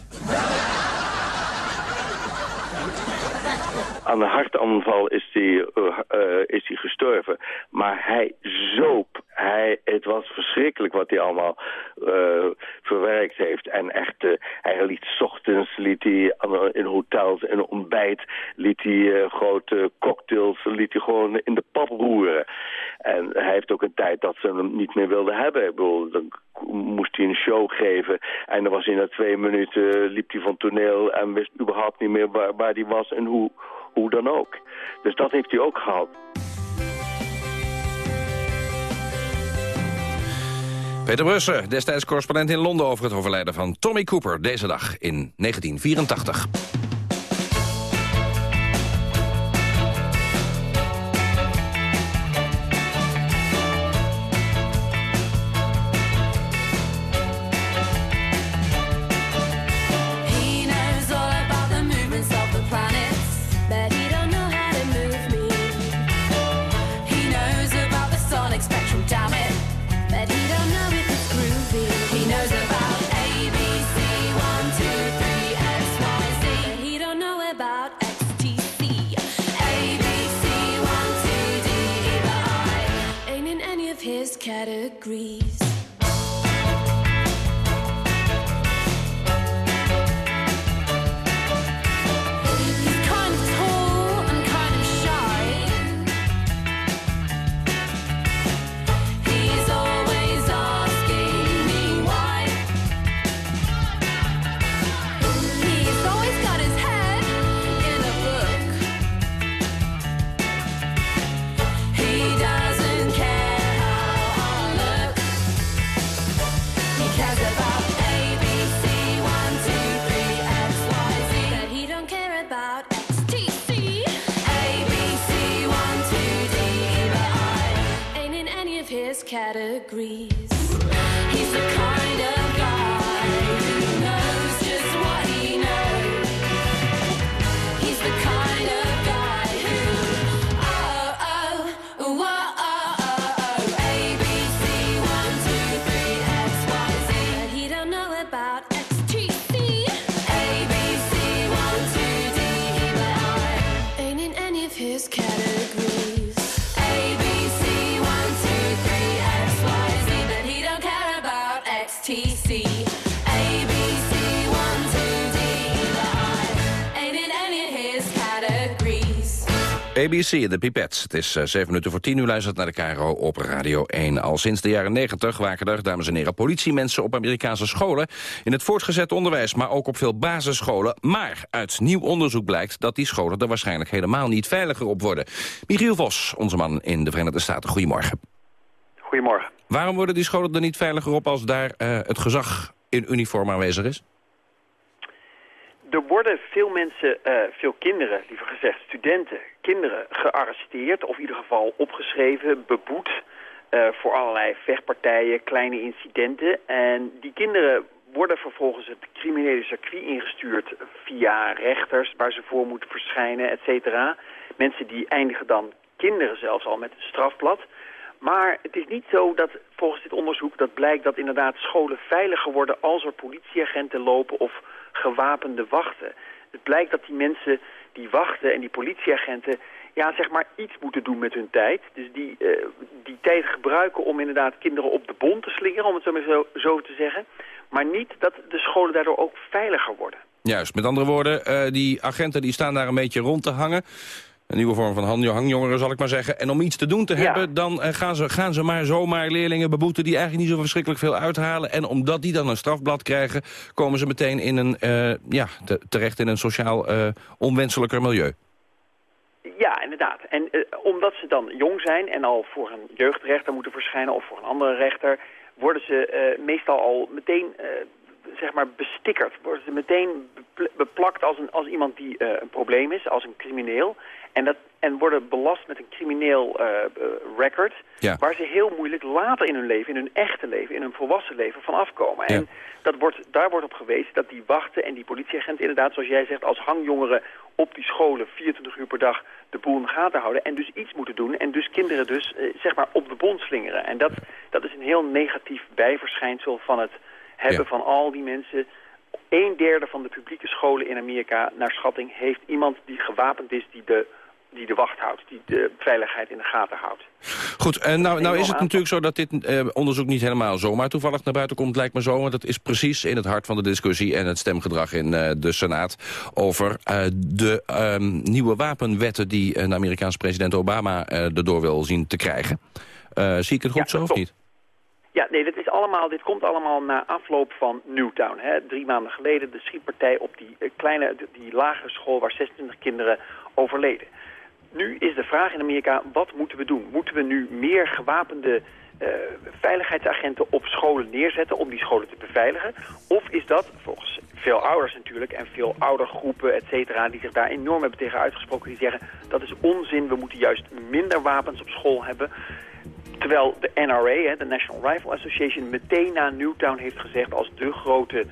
Aan een hartaanval is hij uh, uh, is hij gestorven. Maar hij zoop. Hij, het was verschrikkelijk wat hij allemaal uh, verwerkt heeft. En echt, hij liet ochtends liet hij in hotels en ontbijt... liet hij grote cocktails liet hij gewoon in de pap roeren. En hij heeft ook een tijd dat ze hem niet meer wilden hebben. Ik bedoel, dan moest hij een show geven. En dan was hij na twee minuten, liep hij van toneel... en wist überhaupt niet meer waar, waar hij was en hoe, hoe dan ook. Dus dat heeft hij ook gehad. Peter Brussen, destijds correspondent in Londen over het overlijden van Tommy Cooper... deze dag in 1984. Categories. Categories. He's the kind of ABC, de Pipets. Het is uh, 7 minuten voor 10 uur luistert naar de KRO op Radio 1. Al sinds de jaren 90 waken er, dames en heren, politiemensen op Amerikaanse scholen. In het voortgezet onderwijs, maar ook op veel basisscholen. Maar uit nieuw onderzoek blijkt dat die scholen er waarschijnlijk helemaal niet veiliger op worden. Michiel Vos, onze man in de Verenigde Staten. Goedemorgen. Goedemorgen. Waarom worden die scholen er niet veiliger op als daar uh, het gezag in uniform aanwezig is? Er worden veel mensen, uh, veel kinderen, liever gezegd studenten, kinderen gearresteerd... of in ieder geval opgeschreven, beboet uh, voor allerlei vechtpartijen, kleine incidenten. En die kinderen worden vervolgens het criminele circuit ingestuurd via rechters... waar ze voor moeten verschijnen, et cetera. Mensen die eindigen dan, kinderen zelfs al, met een strafblad... Maar het is niet zo dat volgens dit onderzoek dat blijkt dat inderdaad scholen veiliger worden als er politieagenten lopen of gewapende wachten. Het blijkt dat die mensen die wachten en die politieagenten ja, zeg maar iets moeten doen met hun tijd. Dus die, uh, die tijd gebruiken om inderdaad kinderen op de bon te slingeren, om het zo maar zo, zo te zeggen. Maar niet dat de scholen daardoor ook veiliger worden. Juist, met andere woorden, uh, die agenten die staan daar een beetje rond te hangen. Een nieuwe vorm van hang- hangjongeren, zal ik maar zeggen. En om iets te doen te hebben, dan eh, gaan, ze, gaan ze maar zomaar leerlingen beboeten... die eigenlijk niet zo verschrikkelijk veel uithalen. En omdat die dan een strafblad krijgen... komen ze meteen in een, eh, ja, te- terecht in een sociaal eh, onwenselijker milieu. Ja, inderdaad. En omdat ze dan jong zijn en al voor een jeugdrechter moeten verschijnen of voor een andere rechter, worden ze meestal al meteen zeg maar bestikkerd. Worden ze meteen bepl- beplakt als, een, als iemand die eh, een probleem is, als een crimineel. En, dat, en worden belast met een crimineel eh, eh, record, Ja. waar ze heel moeilijk later in hun leven, in hun echte leven, in hun volwassen leven van afkomen. En dat wordt, daar wordt op gewezen dat die wachten en die politieagenten inderdaad, zoals jij zegt, als hangjongeren op die scholen 24 uur per dag de boel in de gaten houden en dus iets moeten doen en dus kinderen dus eh, zeg maar op de bond slingeren. En dat, dat is een heel negatief bijverschijnsel van het hebben van al die mensen. Een derde van de publieke scholen in Amerika, naar schatting, heeft iemand die gewapend is die de, die de wacht houdt, die de veiligheid in de gaten houdt. Goed, en nou, nou is het natuurlijk zo dat dit eh, onderzoek niet helemaal zomaar toevallig naar buiten komt, lijkt me zo. Want dat is precies in het hart van de discussie en het stemgedrag in eh, de Senaat over eh, de ehm, nieuwe wapenwetten die eh, de Amerikaanse president Obama eh, erdoor wil zien te krijgen. Eh, zie ik het goed zo of niet? Ja, nee, dit, is allemaal, dit komt allemaal na afloop van Newtown. Hè. Drie maanden geleden de schietpartij op die eh, kleine, die lagere school waar 26 kinderen overleden. Nu is de vraag in Amerika, wat moeten we doen? Moeten we nu meer gewapende eh, veiligheidsagenten op scholen neerzetten om die scholen te beveiligen? Of is dat, volgens veel ouders natuurlijk en veel oudergroepen, et cetera, die zich daar enorm hebben tegen uitgesproken, die zeggen dat is onzin, we moeten juist minder wapens op school hebben. Terwijl de NRA, hè, de National Rifle Association, meteen na Newtown heeft gezegd als de grote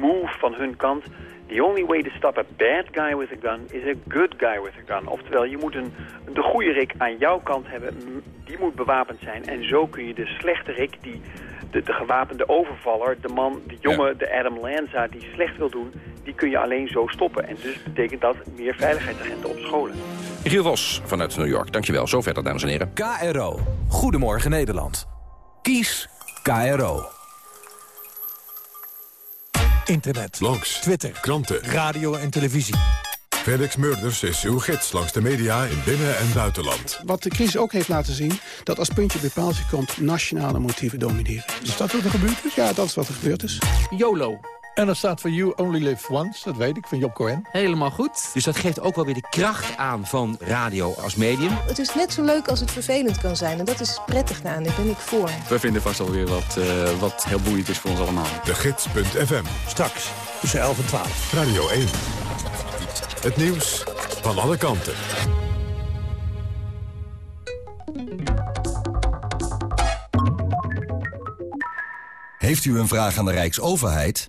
move van hun kant... The only way to stop a bad guy with a gun is a good guy with a gun. Oftewel, je moet een, de goede Rick aan jouw kant hebben, die moet bewapend zijn. En zo kun je de slechte Rick, die, de, de gewapende overvaller, de man, de jongen, de Adam Lanza, die slecht wil doen... die kun je alleen zo stoppen. En dus betekent dat meer veiligheidsagenten op scholen. Michiel Vos vanuit New York, dankjewel. Zo verder, dames en heren. KRO. Goedemorgen Nederland. Kies KRO. Internet. Blogs. Twitter. Kranten. Radio en televisie. Felix Murders is uw gids langs de media in binnen- en buitenland. Wat de crisis ook heeft laten zien, dat als puntje bij paaltje komt... nationale motieven domineren. Is dat wat er gebeurd is? Ja, dat is wat er gebeurd is. YOLO. En dat staat voor You Only Live Once, dat weet ik, van Job Cohen. Helemaal goed. Dus dat geeft ook wel weer de kracht aan van radio als medium. Het is net zo leuk als het vervelend kan zijn. En dat is prettig aan. Daar ben ik voor. We vinden vast alweer wat, eh, wat heel boeiend is voor ons allemaal. De Gids.fm. Straks, tussen 11 en 12. Radio 1. Het nieuws van alle kanten. Heeft u een vraag aan de Rijksoverheid?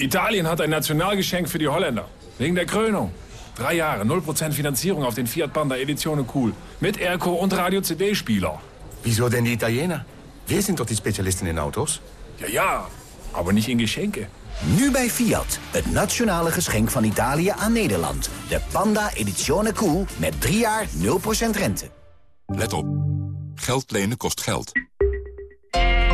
Italien hat ein Nationalgeschenk für die Holländer. Wegen der Krönung. Drei Jahre, 0% Finanzierung auf den Fiat Panda Edizione Cool. Mit Airco und Radio-CD-Spieler. Wieso denn die Italiener? Wir sind doch die Spezialisten in Autos. Ja, ja, aber nicht in Geschenke. Nu bij Fiat, het nationale geschenk van Italië aan Nederland. De Panda Edizione Cool met 3 jaar 0% rente. Let op. Geld lenen kost geld.